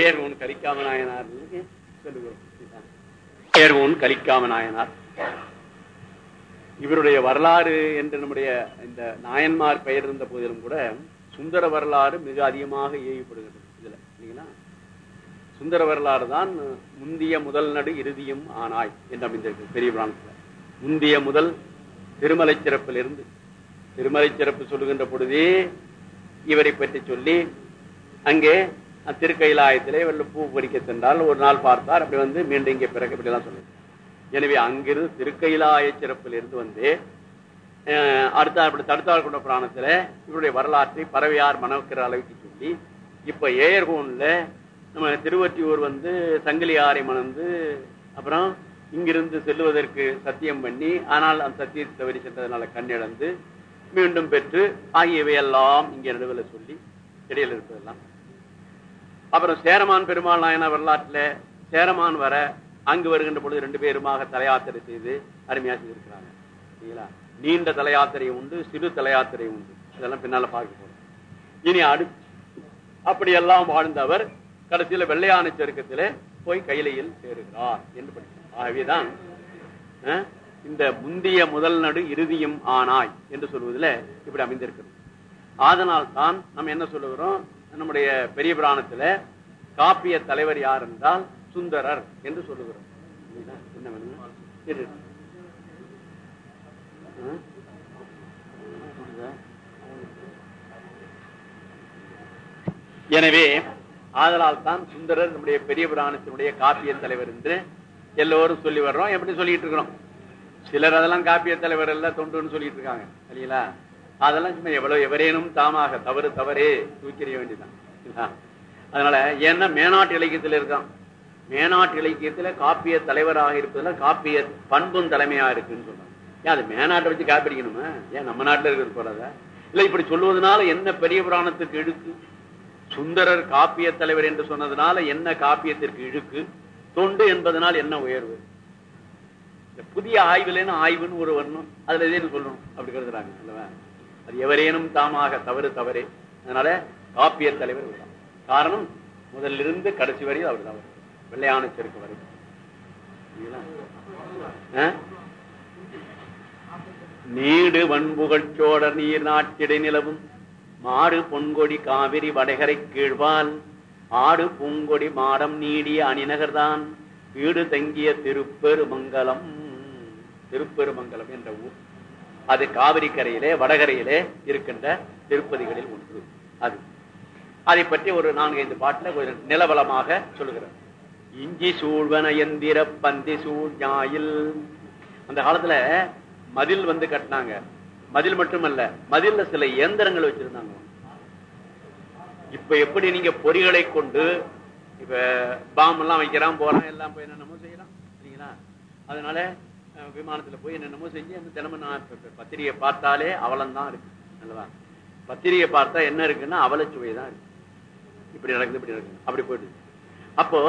ஏர்வன் கலிக்காம நாயனார் சொல்லுகிறோம் ஏர்வன் கலிக்காம நாயனார் இவருடைய வரலாறு என்று நம்முடைய இந்த நாயன்மார் பெயர் இருந்த போதிலும் கூட சுந்தர வரலாறு மிக அதிகமாக ஏவிப்படுகிறது இதுல இல்லைங்களா? சுந்தர வரலாறு தான் முந்திய முதல் நடு இறுதியும் ஆனாய் என்று அமைந்திருக்கு. பெரிய புராணத்துல. முந்திய முதல் திருமலை சிறப்பிலிருந்து. திருமலை சிறப்பு சொல்லுகின்ற பொழுதே இவரை பற்றி சொல்லி அங்கே திருக்கைலாயத்திலே வெள்ள பூ பறிக்க சென்றால் ஒரு நாள் பார்த்தார். அப்படி வந்து மீண்டும் இங்கே பிறக்க இப்படிலாம் எல்லாம் எனவே அங்கிருந்து திருக்கைலாய சிறப்பிலிருந்து வந்து அடுத்த அப்படி தடுத்தாள் கொண்ட புராணத்தில் இவருடைய வரலாற்றை பறவையார் மணக்கிற அளவுக்கு சொல்லி இப்போ ஏயர்கோன்ல நம்ம திருவற்றியூர் வந்து சங்கிலியாரை மணந்து அப்புறம் இங்கிருந்து செல்லுவதற்கு சத்தியம் பண்ணி ஆனால் அந்த சத்தியத்தை தவறி சென்றதுனால கண்ணிழந்து மீண்டும் பெற்று ஆகியவையெல்லாம் இங்கே நடுவில் சொல்லி இடையில் இருப்பதெல்லாம். அப்புறம் சேரமான் பெருமாள் நாயன வரலாற்றுல? சேரமான் வர அங்கு வருகின்ற பொழுது ரெண்டு பேருமாக தலையாத்திரை செய்து அருமையா செய்திருக்கிறாங்க சரிங்களா? நீண்ட தலையாத்திரை உண்டு சிறு தலையாத்திரை உண்டு. இதெல்லாம் பின்னால பார்க்க போறோம். இனி அடு அப்படியெல்லாம் வாழ்ந்தவர் கடைசியில வெள்ளையான செருக்கத்திலே போய் கையிலையில் சேருகிறார் என்று படிக்கிறார். ஆகவேதான் இந்த முந்திய முதல் நடு இறுதியும் ஆனாய் என்று சொல்வதில் இப்படி அமைந்திருக்கிறது. அதனால் தான் நம்ம என்ன சொல்லுகிறோம்? நம்முடைய பெரிய புராணத்துல காப்பிய தலைவர் யார் என்றால் சுந்தரர் என்று சொல்லுகிறோம். என்ன எனவே ஆதலால் தான் சுந்தரர் நம்முடைய பெரிய புராணத்தினுடைய காப்பிய தலைவர் என்று எல்லோரும் சொல்லி வர்றோம். எப்படி சொல்லிட்டு இருக்கிறோம்? சிலர் அதெல்லாம் காப்பிய தலைவர் எல்லாம் தொண்டுன்னு சொல்லிட்டு இருக்காங்க. சரிங்களா? அதெல்லாம் சும்மா எவ்வளவு எவரேனும் தாமாக தவறு தவறே தூக்கிற வேண்டியதான் அதனால ஏன்னா மேனாட்டு இலக்கியத்துல இருக்கான். மேனாட்டு இலக்கியத்துல காப்பிய தலைவராக இருப்பதுல காப்பிய பண்பும் தலைமையா இருக்குன்னு சொல்றாங்க ஏன் அது மேனாட்டை வச்சு காப்பிடிக்கணுமா ஏன் நம்ம நாட்டுல இருக்கிறது போறதா? இல்ல இப்படி சொல்லுவதனால என்ன பெரிய புராணத்துக்கு இழுக்கு? சுந்தரர் காப்பிய தலைவர் என்று சொன்னதுனால என்ன காப்பியத்திற்கு இழுக்கு? தொண்டு என்பதனால் என்ன உயர்வு? இந்த புதிய ஆய்வுலன்னு ஆய்வுன்னு ஒரு வரணும். அதுல எதேன்னு சொல்லணும்? அப்படி கருதுறாங்க அல்லவா? அது எவரேனும் தாமாக தவறு தவறே. அதனால காப்பிய தலைவர் காரணம் முதலிருந்து கடைசி வரையில் அவர் தான். வெள்ளையான செருக்கு வரை. நீடு வன்புகழ் சோழர் நீர் நாட்டிடை நிலவும். மாடு பொன்கொடி காவிரி வடகரை கீழ்வால். ஆடு பூங்கொடி மாடம் நீடிய அணிநகர்தான். வீடு தங்கிய திருப்பெருமங்கலம். திருப்பெருமங்கலம் என்ற ஊர். அது காவிரி கரையிலே வடகரையிலே இருக்கின்ற திருப்பதிகளில் ஒன்று அது. அதை பற்றி ஒரு நான்கு ஐந்து பாட்டுல கொஞ்சம் நிலவலமாக சொல்லுகிறார். இஞ்சி சூழ்வன எந்திர பந்தி சூழ் ஞாயில். அந்த காலத்துல மதில் வந்து கட்டினாங்க. மதில் மட்டுமல்ல மதில்ல சில இயந்திரங்கள் வச்சிருந்தாங்க. இப்ப எப்படி நீங்க பொறிகளை கொண்டு இப்ப பாம் எல்லாம் வைக்கிறான் போறான் எல்லாம் போய் என்னென்னமோ செய்யலாம் சரிங்களா? அதனால விமானத்துல போய் என்னென்னமோ செஞ்சு அந்த தினமும் நான் பத்திரிகை பார்த்தாலே அவலம்தான் இருக்கு. நல்லதா பத்திரிகை பார்த்தா என்ன இருக்குன்னா அவலச்சுவை தான் இருக்கு. இப்படி நடக்குது இப்படி நடக்குது. அப்படி போயிடுது அப்போ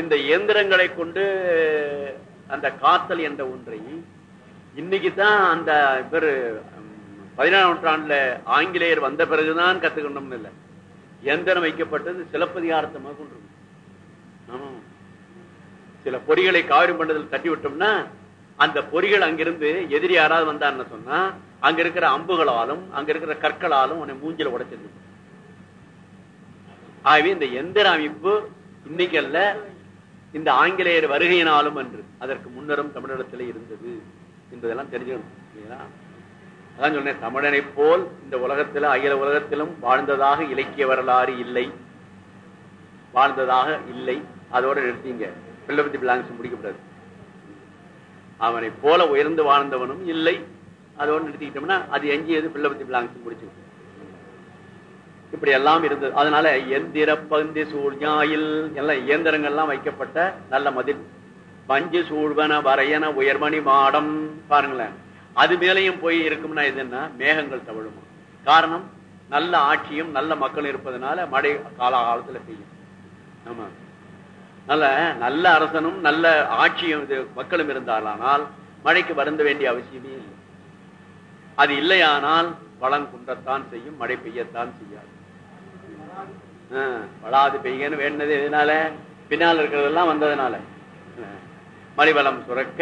இந்த இயந்திரங்களை கொண்டு அந்த காத்தல் என்ற ஒன்றை இன்னைக்கு தான் அந்த பேரு பதினாறாம் நூற்றாண்டுல ஆங்கிலேயர் வந்த பிறகுதான் கத்துக்கணும்னு இல்லை. எந்திரம் வைக்கப்பட்டது சிலப்பதிகாரத்தை கொண்டு சில பொறிகளை காவிரி மண்டலத்தில் தட்டி விட்டோம்னா அந்த பொறிகள் அங்கிருந்து எதிரி யாராவது வந்தான்னு சொன்னா அங்க இருக்கிற அம்புகளாலும் அங்க இருக்கிற கற்களாலும் உன்னை மூஞ்சில உடைச்சிருது. ஆகவே இந்த எந்திர அமைப்பு இன்னைக்கு அல்ல இந்த ஆங்கிலேயர் வருகையினாலும் அன்று அதற்கு முன்னரும் தமிழிடத்தில் இருந்தது என்பதெல்லாம் தெரிஞ்சுக்கணும் இல்லைங்களா அதான் சொன்னேன் தமிழனை போல் இந்த உலகத்துல அகில உலகத்திலும் வாழ்ந்ததாக இலக்கிய வரலாறு இல்லை. வாழ்ந்ததாக இல்லை. அதோட நிறுத்திங்க. பிள்ளபதி பிளாங்ஸ் முடிக்கப்படாது. அவனை போல உயர்ந்து வாழ்ந்தவனும் இல்லை. அதோடு நிறுத்திக்கிட்டோம்னா அது எஞ்சியது பிள்ளை பத்தி பிள்ளாங்க முடிச்சு இப்படி எல்லாம் இருந்தது. அதனால எந்திர பந்தி சூழ்ஞாயில் எல்லாம் இயந்திரங்கள்லாம் வைக்கப்பட்ட நல்ல மதில். பஞ்சு சூழ்வன வரையன உயர்மணி மாடம். பாருங்களேன். அது மேலையும் போய் இருக்கும்னா எதுன்னா மேகங்கள் தவழுமா. காரணம் நல்ல ஆட்சியும் நல்ல மக்களும் இருப்பதனால மழை காலகாலத்துல பெய்யும். ஆமா. நல்ல நல்ல அரசனும் நல்ல ஆட்சியும் இது மக்களும் இருந்தாலானால் மழைக்கு வருந்த வேண்டிய அவசியமே இல்லை. அது இல்லையானால் வளம் குன்றத்தான் செய்யும் மழை பெய்யத்தான் செய்யாது. ஆஹ், வளாது பெய்யன்னு வேண்டது எதனால? பின்னால் இருக்கிறதெல்லாம் வந்ததுனால. ஆஹ், மலிவளம் சுரக்க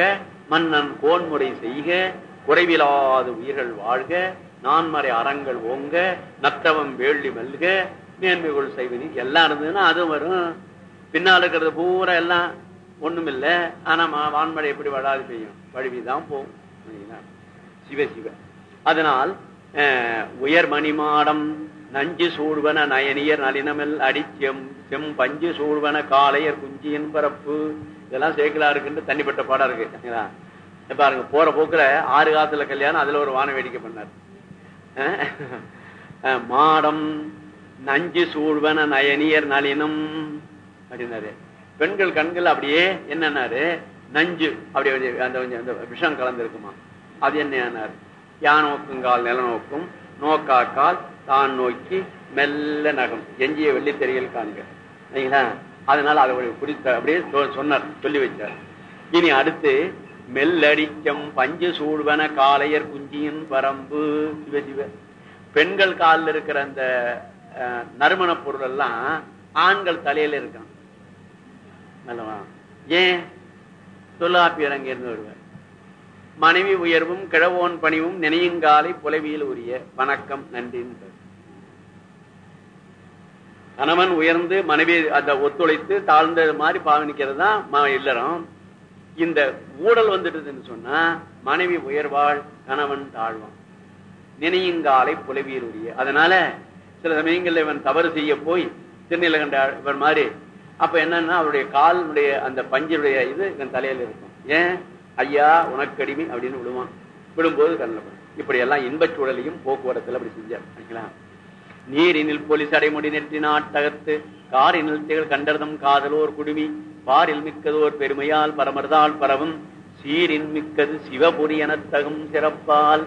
மன்னன் கோன்முறை செய்க குறைவிலாத உயிர்கள் வாழ்க நான்மறை அறங்கள் ஓங்க நத்தவம் வேள்வி மல்க மேன்மைகள் செய்வனி எல்லாம் இருந்ததுன்னா அதுவும் வரும். பின்னால் இருக்கிறது பூரா எல்லாம் ஒண்ணும் இல்ல ஆனா வான்மழை எப்படி வளாது பெய்யும்? வழுவிதான் போகும். சிவ சிவ. அதனால் உயர் மணிமாடம் நஞ்சு சூழ்வன நயனியர் நளினமெல் அடிச்செம் செம் பஞ்சு சூழ்வன காளையர் குஞ்சியின் பரப்பு இதெல்லாம் சேர்க்கலா இருக்குன்னு தனிப்பட்ட பாடம் இருக்கு. பாருங்க. போற போக்குல ஆறு காலத்துல கல்யாணம் அதுல ஒரு வான வேடிக்கை பண்ணார். மாடம் நஞ்சு சூழ்வன நயனியர் நளினம் அப்படின்னாரு. பெண்கள் கண்கள் அப்படியே என்னன்னாரு? நஞ்சு. அப்படி அந்த கொஞ்சம் அந்த விஷம் கலந்துருக்குமா? அது என்னன்னாரு? யானோக்குங்கால் நில நோக்கும். நோக்காக்கால் தான் நோக்கி மெல்ல நகம். எஞ்சிய வெள்ளித்தெறிகள் காண்க. சரிங்களா அதனால அதை குறித்த அப்படியே சொன்னார் சொல்லி வச்சார். இனி அடுத்து மெல்லடிச்சம் பஞ்சு சூழ்வன காளையர் குஞ்சியின் பரம்பு சிவ சிவ. பெண்கள் காலில் இருக்கிற அந்த அஹ், நறுமணப் பொருள் எல்லாம் ஆண்கள் தலையில இருக்கான் அல்லவா? ஏன்? தொல்லாப்பியர் அங்கிருந்து வருவார் மனைவி உயர்வும் கிழவோன் பணிவும் நினையுங்காலை புலவியில் உரிய வணக்கம் நன்றின்னு கணவன் உயர்ந்து மனைவி அந்த ஒத்துழைத்து தாழ்ந்த மாதிரி பாவனிக்கிறது தான் இல்லறம். இந்த ஊழல் வந்துடுதுன்னு சொன்னா மனைவி உயர்வாள் கணவன் தாழ்வான். நினையுங்காலை புலவியில் உரிய. அதனால சில சமயங்கள்ல இவன் தவறு செய்ய போய் திருநீலகண்ட இவன் மாதிரி அப்ப என்னன்னா அவருடைய காலினுடைய அந்த பஞ்சுடைய இது என் தலையில இருக்கும். ஏன்? ஐயா உனக்கு அடிமை அப்படின்னு விடுவான். விடும்போது கண்ணில் இப்படி எல்லாம் இன்பச் சூழலையும் போக்குவரத்துல அப்படி செஞ்சார். சரிங்களா? நீரினில் போலீஸ் அடைமுடி நெற்றி நாட்டகத்து காரினில் திகழ் கண்டர்தம் காதலோர் குடுமி பாரில் மிக்கதோர் பெருமையால் பரமர்தால் பரவும் சீரின் மிக்கது சிவபுரி எனத்தகும் சிறப்பால்.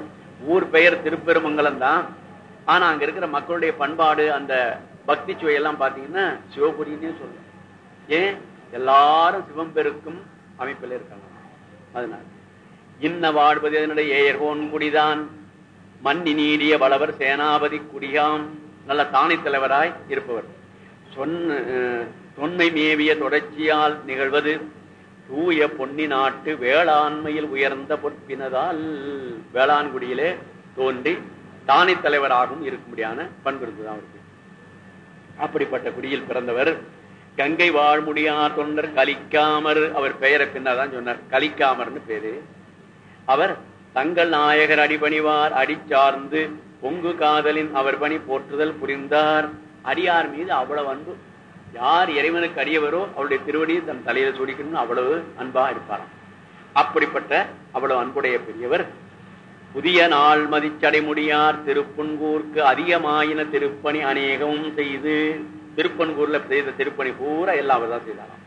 ஊர் பெயர் திருப்பெருமங்கலம் தான். ஆனா அங்க இருக்கிற மக்களுடைய பண்பாடு அந்த பக்தி சுவையெல்லாம் பாத்தீங்கன்னா சிவபுரின்னே சொல்லுவேன் ஏன் எல்லாரும் சிவம் பெருக்கும் அமைப்பில் இருக்காங்க. அதனால இன்ன வாழ்வது அதனுடைய ஏயர்கோன் குடிதான். மண்ணி நீடிய வளவர் சேனாபதி குடியாம். நல்ல தானை தலைவராய் இருப்பவர். சொன்ன தொன்மை மேவிய தொடர்ச்சியால் நிகழ்வது. தூய பொன்னி நாட்டு வேளாண்மையில் உயர்ந்த பொற்பினதால் வேளாண்குடியிலே தோன்றி தானை தலைவராகவும் இருக்கும்படியான பண்பு இருந்தது அவருக்கு அப்படிப்பட்ட குடியில் பிறந்தவர் கங்கை வாழ்முடியார் தொண்டர் கலிக்காமர். அவர் பெயரை பின்னாதான் சொன்னார். கலிக்காமர்னு பேரு. அவர் தங்கள் நாயகர் அடிபணிவார் அடிச்சார்ந்து பொங்கு காதலின் அவர் பணி போற்றுதல் புரிந்தார். அடியார் மீது அவ்வளவு அன்பு. யார் இறைவனுக்கு அடியவரோ அவருடைய திருவடியை தன் தலையில சூடிக்கணும்னு அவ்வளவு அன்பா இருப்பாராம். அப்படிப்பட்ட அவ்வளவு அன்புடைய பெரியவர். புதிய நாள் மதிச்சடை முடியார் திருப்புன்கூர்க்கு அதிகமாயின திருப்பணி அநேகமும் செய்து திருப்பன்கூர்ல செய்த திருப்பணி பூரா எல்லாம் அவர் தான் செய்தாராம்.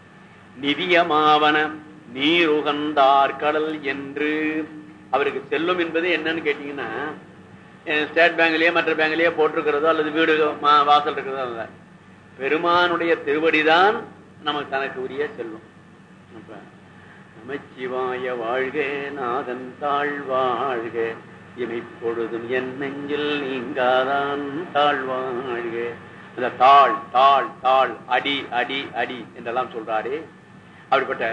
நிதியமாவன நீருகந்தார் கடல் என்று. அவருக்கு செல்லும் என்பது என்னன்னு கேட்டீங்கன்னா ஸ்டேட் பேங்க்லயே மற்ற பேங்க்லயே போட்டிருக்கிறதோ அல்லது வீடு மா- வாசல் இருக்கிறதோ அல்ல. பெருமானுடைய திருவடிதான் நமக்கு தனக்கு உரிய செல்லும் அப்ப நமச்சிவாய வாழ்க நாதன் தாழ் வாழ்க. இமைப்பொழுதும் என் நெஞ்சில் நீங்காதான் தாழ்வாழ்க அந்த தாழ் தாழ் தாழ் அடி அடி அடி என்றெல்லாம் சொல்றாரு. அப்படிப்பட்ட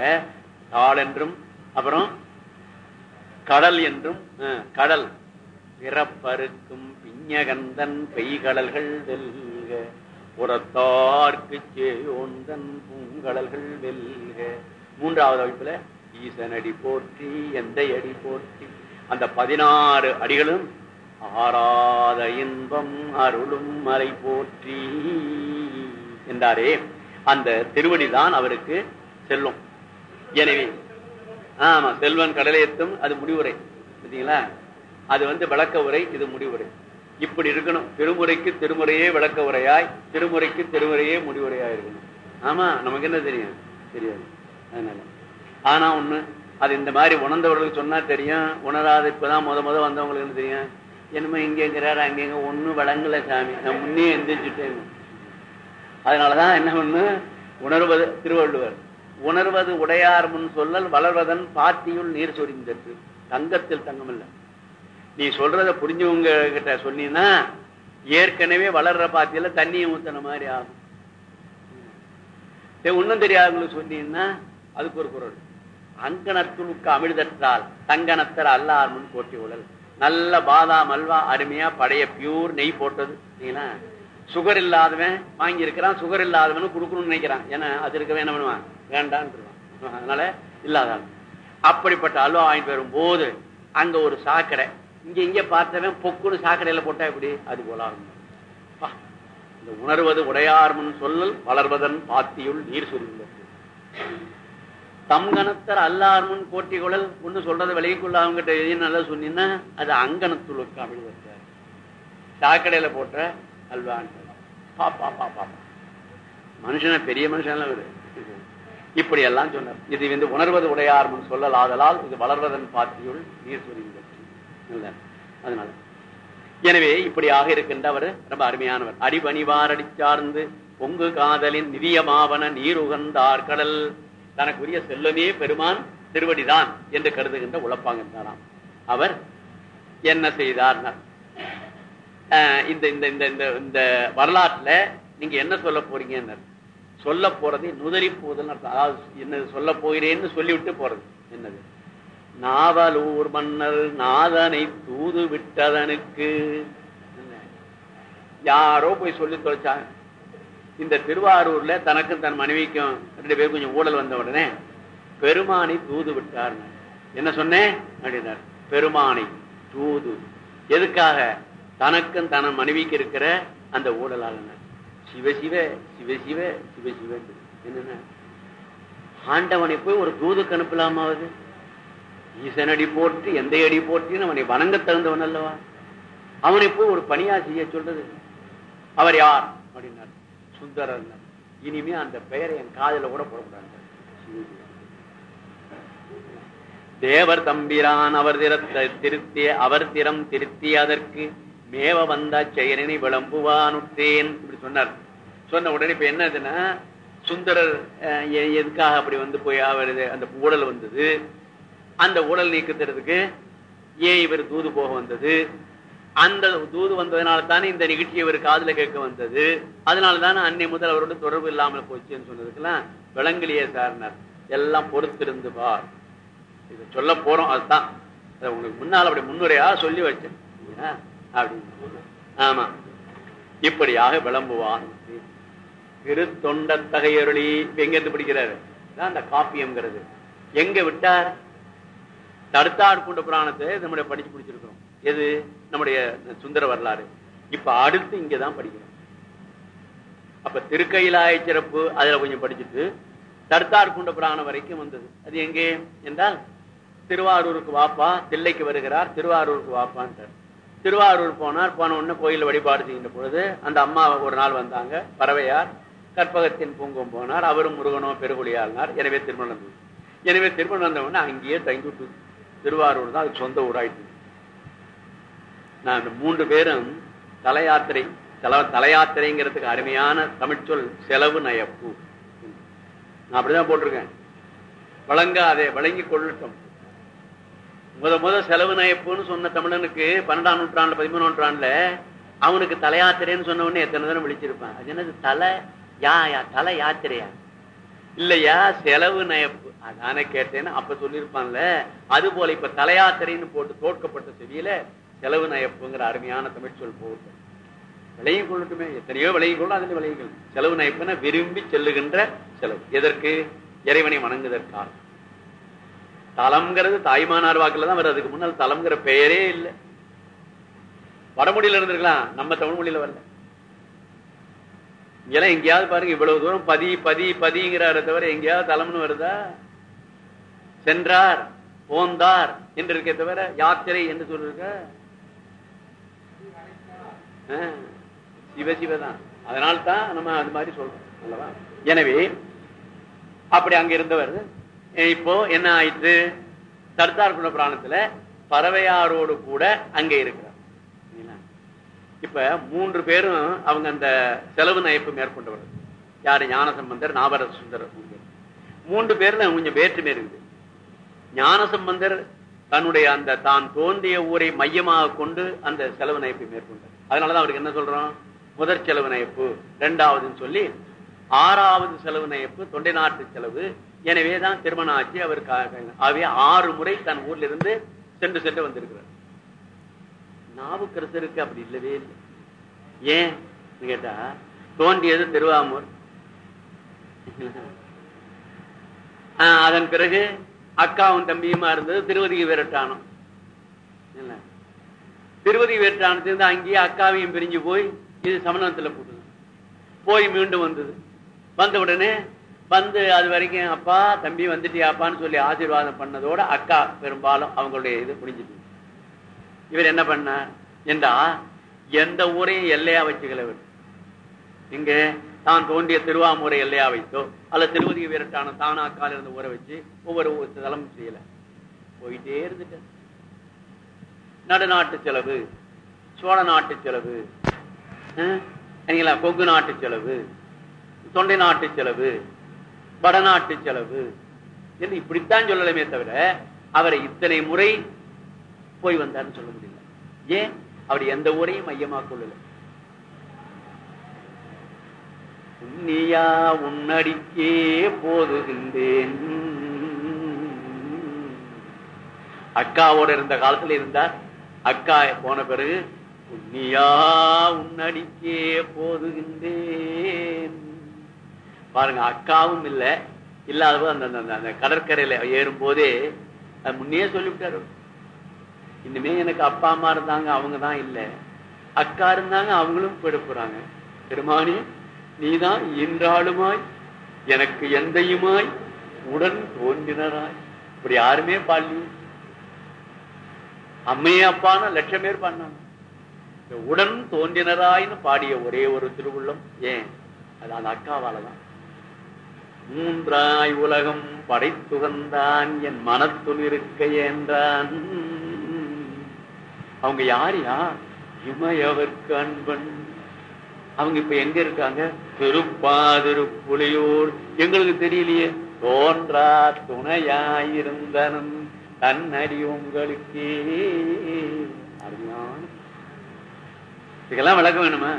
தாள் என்றும் அப்புறம் கடல் என்றும் கடல். பிறப்பருக்கும் பிஞ்சகந்தன் பெய்கடல்கள் வெல்க உரத்தார்க்கு சேயோந்தன் பூங்கடல்கள் வெல்க. மூன்றாவது வகுப்புல ஈசனடி போற்றி எந்த அடி போற்றி. அந்த பதினாறு அடிகளும் ஆராத இன்பம் அருளும் மலை போற்றி என்றாரே. அந்த திருவடிதான் அவருக்கு செல்லும். எனவே ஆமா செல்வன் கடலையத்தும் அது முடிவுரை. பார்த்தீங்களா? அது வந்து விளக்க உரை இது முடிவுரை. இப்படி இருக்கணும். திருமுறைக்கு திருமுறையே விளக்க உரையாய் திருமுறைக்கு திருமுறையே முடிவுரையாய் இருக்கணும். ஆமா நமக்கு என்ன தெரியும்? தெரியாது. அதனால. ஆனா ஒண்ணு அது இந்த மாதிரி உணர்ந்தவர்களுக்கு சொன்னா தெரியும். உணராத இப்பதான் முத முத வந்தவங்களுக்கு என்ன தெரியும்? என்னமோ இங்க அங்கேங்க. அங்க இங்க ஒண்ணும் வழங்கல சாமி. நான் முன்னே எந்திரிச்சுட்டேன். அதனாலதான் என்ன ஒண்ணு? உணர்வது திருவள்ளுவர். உணர்வது உடையார் முன் சொல்லல் வளர்வதன் பாத்தியுள் நீர் சொரிந்தது. தங்கத்தில் தங்கம் நீ சொல்றத புரிஞ்சவங்க கிட்ட சொன்னா ஏற்கனவே வளர்ற பாத்தியில தண்ணியை ஊத்துன மாதிரி ஆகும். சரி, ஒண்ணும் தெரியாதவங்களுக்கு சொன்னீங்கன்னா அதுக்கு ஒரு குரல். அங்கனத்துணுக்கு அமிழ்தற்றால் தங்கனத்தர் அல்லார் முன் போட்டி உடல் நல்ல பாதாம் அல்வா அருமையா படைய பியூர் நெய் போட்டது. சுகர் இல்லாதவன் வாங்கி இருக்கிறான் சுகர் இல்லாதவனு கொடுக்கணும்னு நினைக்கிறான். ஏன்னா அது இருக்கவே என்ன பண்ணுவான். வேண்டான்னு அதனால இல்லாதான் அப்படிப்பட்ட அல்வா வாங்கிட்டு வரும்போது அங்க ஒரு சாக்கடை. இங்க இங்க பார்த்தவன் பொக்குன்னு சாக்கடையில போட்டா எப்படி? அது போல இந்த உணர்வது உடையார்முன் சொல்லல் வளர்வதன் பாத்தியுள் நீர் சுருந்தது தம் கணத்தர் அல்லார்முன் போட்டி குழல் ஒண்ணு சொல்றதை விலகிக்கொள்ள அவங்ககிட்ட எழுதி நல்லா சொன்னீங்கன்னா அது அங்கனத்துளுக்கு அமிழ்தத்தார் சாக்கடையில போட்ட அல்வான் பா பா பா பா மனுஷன பெரிய மனுஷன் அவரு இப்படி எல்லாம் சொன்னார். இது வந்து உணர்வது உடையார்முன் சொல்லல் ஆதலால் இது வளர்வதன் பாத்தியுள் நீர் சுருந்தது அதனால. எனவே இப்படியாக இருக்கின்ற அவர் ரொம்ப அருமையானவர். அடிபணிவார் அடிச்சார்ந்து பொங்கு காதலின் நிதியமாவன நீருகந்தார் கடல். தனக்குரிய செல்லமே பெருமான் திருவடிதான் என்று கருதுகின்ற உழப்பாங்கிருந்தாராம் அவர் என்ன செய்தார் இந்த இந்த இந்த இந்த இந்த வரலாற்றுல நீங்க என்ன சொல்ல போறீங்கன்னு சொல்ல போறது நுதறி போதல் அதாவது என்னது சொல்ல போகிறேன்னு சொல்லிவிட்டு போறது. என்னது? நாவலூர் மன்னர் நாதனை தூது விட்டதனுக்கு. யாரோ போய் சொல்லி தொலைச்சாங்க. இந்த திருவாரூர்ல தனக்கும் தன் மனைவிக்கும் ரெண்டு பேரும் கொஞ்சம் ஊழல் வந்த உடனே பெருமானை தூது விட்டார். என்ன சொன்னேன்? அப்படின்னார். பெருமானை தூது. எதுக்காக? தனக்கும் தன மனைவிக்கு இருக்கிற அந்த ஊழலாளன சிவசிவ சிவசிவ சிவசிவ என்னன்னா? ஆண்டவனை போய் ஒரு தூதுக்கு அனுப்பலாமாவது ஈசனடி போட்டு எந்த அடி போற்றின்னு அவனை வணங்க தகுந்தவன் அல்லவா? அவனை போய் ஒரு பணியா செய்ய சொல்றது. அவர் யார்? அப்படின்னார். சுந்தரர் இனிமே அந்த பெயரை என் காதல கூட போடக்கூடாது. தேவர் தம்பிரான் அவர் திறத்த திருத்திய அவர் திறம் திருத்தி அதற்கு மேவ வந்த செயலினை விளம்புவானுட்டேன் இப்படி சொன்னார். சொன்ன உடனே இப்ப என்னதுன்னா சுந்தரர் எதுக்காக அப்படி வந்து போய் அவர் அந்த ஊழல் வந்தது. அந்த ஊழல் நீக்கத்துறதுக்கு ஏன் இவர் தூது போக வந்தது? அந்த தூது வந்ததுனால தானே இந்த நிகழ்ச்சி இவர் காதுல கேட்க வந்தது. அதனால தானே அன்னை முதல் அவரோட தொடர்பு இல்லாமல் போச்சுன்னு சொன்னதுக்கெல்லாம் விளங்கலையே சார்னார். எல்லாம் பொறுத்திருந்து பார். இதை சொல்ல போறோம் அதுதான். அதை உங்களுக்கு முன்னால் அப்படி முன்னுரையா சொல்லி வச்சேன். அப்படின்னு ஆமா. இப்படியாக விளம்புவான். திருத்தொண்ட தகையருளி எங்க இருந்து பிடிக்கிறாரு? அந்த காப்பியம்ங்கிறது. எங்க விட்டார்? தடுத்தாடு புராணத்தை நம்முடைய படிச்சு பிடிச்சிருக்கிறோம். எது? நம்முடைய சுந்தர வரலாறு. இப்ப அடுத்து இங்கதான் படிக்கிறோம். அப்ப திருக்கையிலாய சிறப்பு அதுல கொஞ்சம் படிச்சுட்டு தர்த்தார் குண்ட புராணம் வரைக்கும் வந்தது. அது எங்கே? என்றால் திருவாரூருக்கு வாப்பா தில்லைக்கு வருகிறார் திருவாரூருக்கு வாப்பான்ட்டார் திருவாரூர் போனார் போன உடனே கோயில் வழிபாடு செய்கின்ற பொழுது அந்த அம்மா ஒரு நாள் வந்தாங்க பறவையார் கற்பகத்தின் பூங்கம் போனார் அவரும் முருகனோ பெருகுழியாள்னார் எனவே திருமணம் எனவே திருமணம் வந்தவொடனே அங்கேயே தங்கிவிட்டு திருவாரூர் தான் அதுக்கு சொந்த ஊராயிட்டு நான் மூன்று பேரும் தலையாத்திரை தலையாத்திரைங்கிறதுக்கு தல அருமையான தமிழ்ச்சொல் செலவு நயப்பு. நான் அப்படிதான் போட்டிருக்கேன். வழங்காதே வழங்கி கொள்ளட்டும் முத முத செலவு நயப்புன்னு சொன்ன தமிழனுக்கு பன்னெண்டாம் நூற்றாண்டு பதிமூணு நூற்றாண்டுல அவனுக்கு தலையாத்திரைன்னு சொன்ன உடனே எத்தனை தடவை விழிச்சிருப்பான். அது என்னது தலை யா யா தலை யாத்திரையா இல்லையா செலவு நயப்பு. அதானே கேட்டேன்னு அப்ப சொல்லியிருப்பான்ல. அது போல இப்ப தலையாத்திரைன்னு போட்டு தோற்கப்பட்ட செவியில செலவு நயப்புங்கிற அருமையான தமிழ் சொல் போட்டு விளையும் கொள்ளட்டுமே. எத்தனையோ விளையும் கொள்ளும் அதுல விளையுங்கள் செலவு நயப்புன விரும்பி செல்லுகின்ற செலவு. எதற்கு? இறைவனை வணங்குவதற்காக தலம்ங்கிறது தாய்மானார் வாக்குல தான் வருது. அதுக்கு முன்னால் தலம்ங்கிற பெயரே இல்லை. வடமொழியில இருந்திருக்கலாம். நம்ம தமிழ் மொழியில வரல. இங்கெல்லாம் எங்கேயாவது பாருங்க இவ்வளவு தூரம் பதி பதி பதிங்கிறார தவிர எங்கேயாவது தலம்னு வருதா? சென்றார் போந்தார் என்று இருக்கே தவிர யாத்திரை என்று சொல்லிருக்க சிவ சிவதான் அதனால தான் நம்ம அது மாதிரி சொல்றோம் அல்லவா? எனவே அப்படி அங்க இருந்தவர் இப்போ என்ன ஆயிற்று? சர்தார் குண புராணத்துல பறவையாரோடு கூட அங்க இருக்கிறார். இப்ப மூன்று பேரும் அவங்க அந்த செலவு நயப்பு மேற்கொண்டவர். யாரு? ஞானசம்பந்தர் நாபர சுந்தர் மூன்று பேர்ல கொஞ்சம் வேற்றுமை இருக்குது. ஞானசம்பந்தர் தன்னுடைய அந்த தான் தோன்றிய ஊரை மையமாக கொண்டு அந்த செலவு நயப்பை மேற்கொண்டார். அதனாலதான் அவருக்கு என்ன சொல்றோம்? முதற் செலவு நயப்பு. இரண்டாவதுன்னு சொல்லி ஆறாவது செலவு நயப்பு தொண்டை நாட்டு செலவு. எனவேதான் திருமணம் ஆச்சு. அவர் ஆகவே ஆறு முறை தன் ஊர்ல இருந்து சென்று சென்று வந்திருக்கிறார். நாவுக்கரசருக்கு அப்படி இல்லவே இல்லை. ஏன்? கேட்டா தோன்றியது திருவாமூர். ஆஹ் அதன் பிறகு அக்காவும் தம்பியுமா இருந்தது திருவதிகை விரட்டானம். திருவதி வேற்றானத்திலிருந்து அங்கேயே அக்காவையும் பிரிஞ்சு போய் இது சமணத்துல போட்டது. போய் மீண்டும் வந்தது. வந்த உடனே வந்து அது வரைக்கும் அப்பா தம்பி வந்துட்டியாப்பான்னு சொல்லி ஆசீர்வாதம் பண்ணதோட அக்கா பெரும்பாலும் அவங்களுடைய இது முடிஞ்சிட்டு இவர் என்ன பண்ணார்? என்றா எந்த ஊரையும் எல்லையா வச்சுக்கலவர் இங்க தான் தோன்றிய திருவாமூரை எல்லையா வைத்தோ அல்ல திருவதி வீரட்டான தானா அக்கால இருந்த ஊரை வச்சு ஒவ்வொரு தலம் செய்யல. போயிட்டே இருந்துட்டேன். நடுநாட்டு செலவு சோழ நாட்டு செலவு கொங்கு நாட்டு செலவு தொண்டை நாட்டு செலவு வடநாட்டு செலவு என்று இப்படித்தான் சொல்லலாமே தவிர அவரை இத்தனை முறை போய் வந்தார்னு சொல்ல முடியல. ஏன்? அவர் எந்த ஊரையும் மையமா கொள்ளல. உன்னியா உன்னடிக்கே போதுகின்றேன். அக்காவோட இருந்த காலத்துல இருந்தார். அக்கா போன பிறகு உன்னியா உன்னடிக்கே போதுகின்றேன். பாருங்க அக்காவும் இல்ல இல்லாத அந்த அந்த கடற்கரையில ஏறும் போதே முன்னே சொல்லிவிட்டாரு. இனிமே எனக்கு அப்பா அம்மா இருந்தாங்க அவங்க தான் இல்லை. அக்கா இருந்தாங்க அவங்களும் போயிட போறாங்க. பெருமானி நீதான் இன்றாளுமாய் எனக்கு எந்தையுமாய் உடன் தோன்றினராய். இப்படி யாருமே பாடலையே. அம்மையே அப்பான லட்சம் பேர் பண்ணாங்க உடன் தோன்றினராயின்னு பாடிய ஒரே ஒரு திருவுள்ளம் ஏன்? அது அந்த அக்காவாலதான். மூன்றாய் உலகம் படைத்துகந்தான் என் மனத்துள் இருக்க என்றான் அவங்க யாரியா இமயவர்க்கு அன்பன். அவங்க இப்ப எங்க இருக்காங்க? திருப்பாதிருப்புலியூர். எங்களுக்கு தெரியலையே. தோன்றா துணையாயிருந்தனன். தன்னடி உங்களுக்கே அருமையான இதுக்கெல்லாம் விளக்கம் வேணுமா?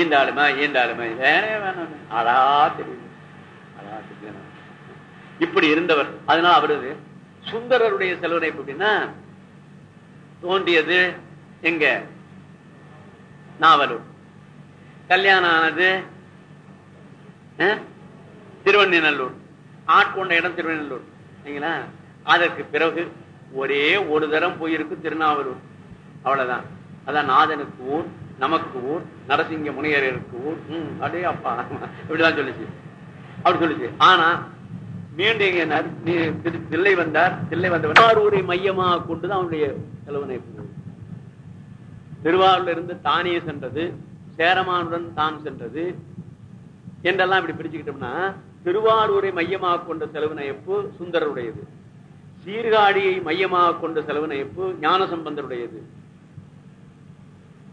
ஈண்டாளுமா ஆளுமா வேணே வேணாம் அழா தெரியும். அழா தெரியும். இப்படி இருந்தவர் அதனால அவரது சுந்தரருடைய செலவனை எப்படின்னா தோன்றியது எங்க? நாவலூர். கல்யாணம் ஆனது திருவண்ணிநல்லூர் ஆட்கொண்ட இடம் திருவண்ணூர் சரிங்களா? அதற்கு பிறகு ஒரே ஒரு தரம் போயிருக்கு திருநாவலூர். அவ்வளவுதான். அதான் நாதனுக்கு ஊர் நமக்கு ஊர் நரசிங்க முனையருக்கு ஊர். உம் அடே அப்பா இப்படிதான் சொல்லிச்சு. அப்படி சொல்லிச்சு. ஆனா மீண்டும் தில்லை வந்தார். தில்லை வந்த ஊரை மையமாக கொண்டுதான் அவனுடைய செலவனை திருவாரூர்ல இருந்து தானே சென்றது சேரமானுடன் தான் சென்றது என்றெல்லாம் இப்படி பிரிச்சுக்கிட்டோம்னா திருவாரூரை மையமாக கொண்ட செலவு நயப்பு சுந்தரருடையது. சீர்காழியை மையமாக கொண்ட செலவு நயப்பு ஞான சம்பந்தருடையது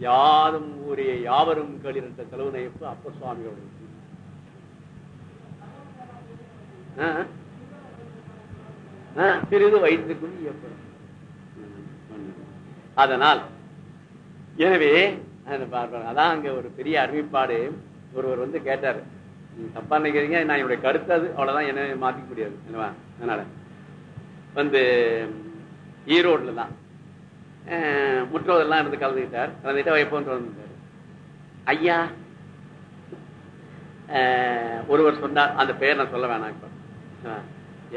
யாரும் ஊரே யாவரும் களிர் என்ற செலவு அப்ப சுவாமிகளுடையது சிறிது வயிற்றுக்குள் அதனால் எனவே அதான் அங்க ஒரு பெரிய அறிவிப்பாடு ஒருவர் வந்து கேட்டாரு நீங்க தப்பா நினைக்கிறீங்க? நான் என்னுடைய கருத்து அது. அவ்வளவுதான் என்ன மாத்திக்க முடியாது என்னவா அதனால வந்து ஈரோடுல தான். முற்றோதெல்லாம் இருந்து கலந்துக்கிட்டார். கலந்துக்கிட்டு வைப்போன்று வந்தார் ஐயா ஒருவர் சொன்னார். அந்த பெயர் நான் சொல்ல வேணாம் இப்போ.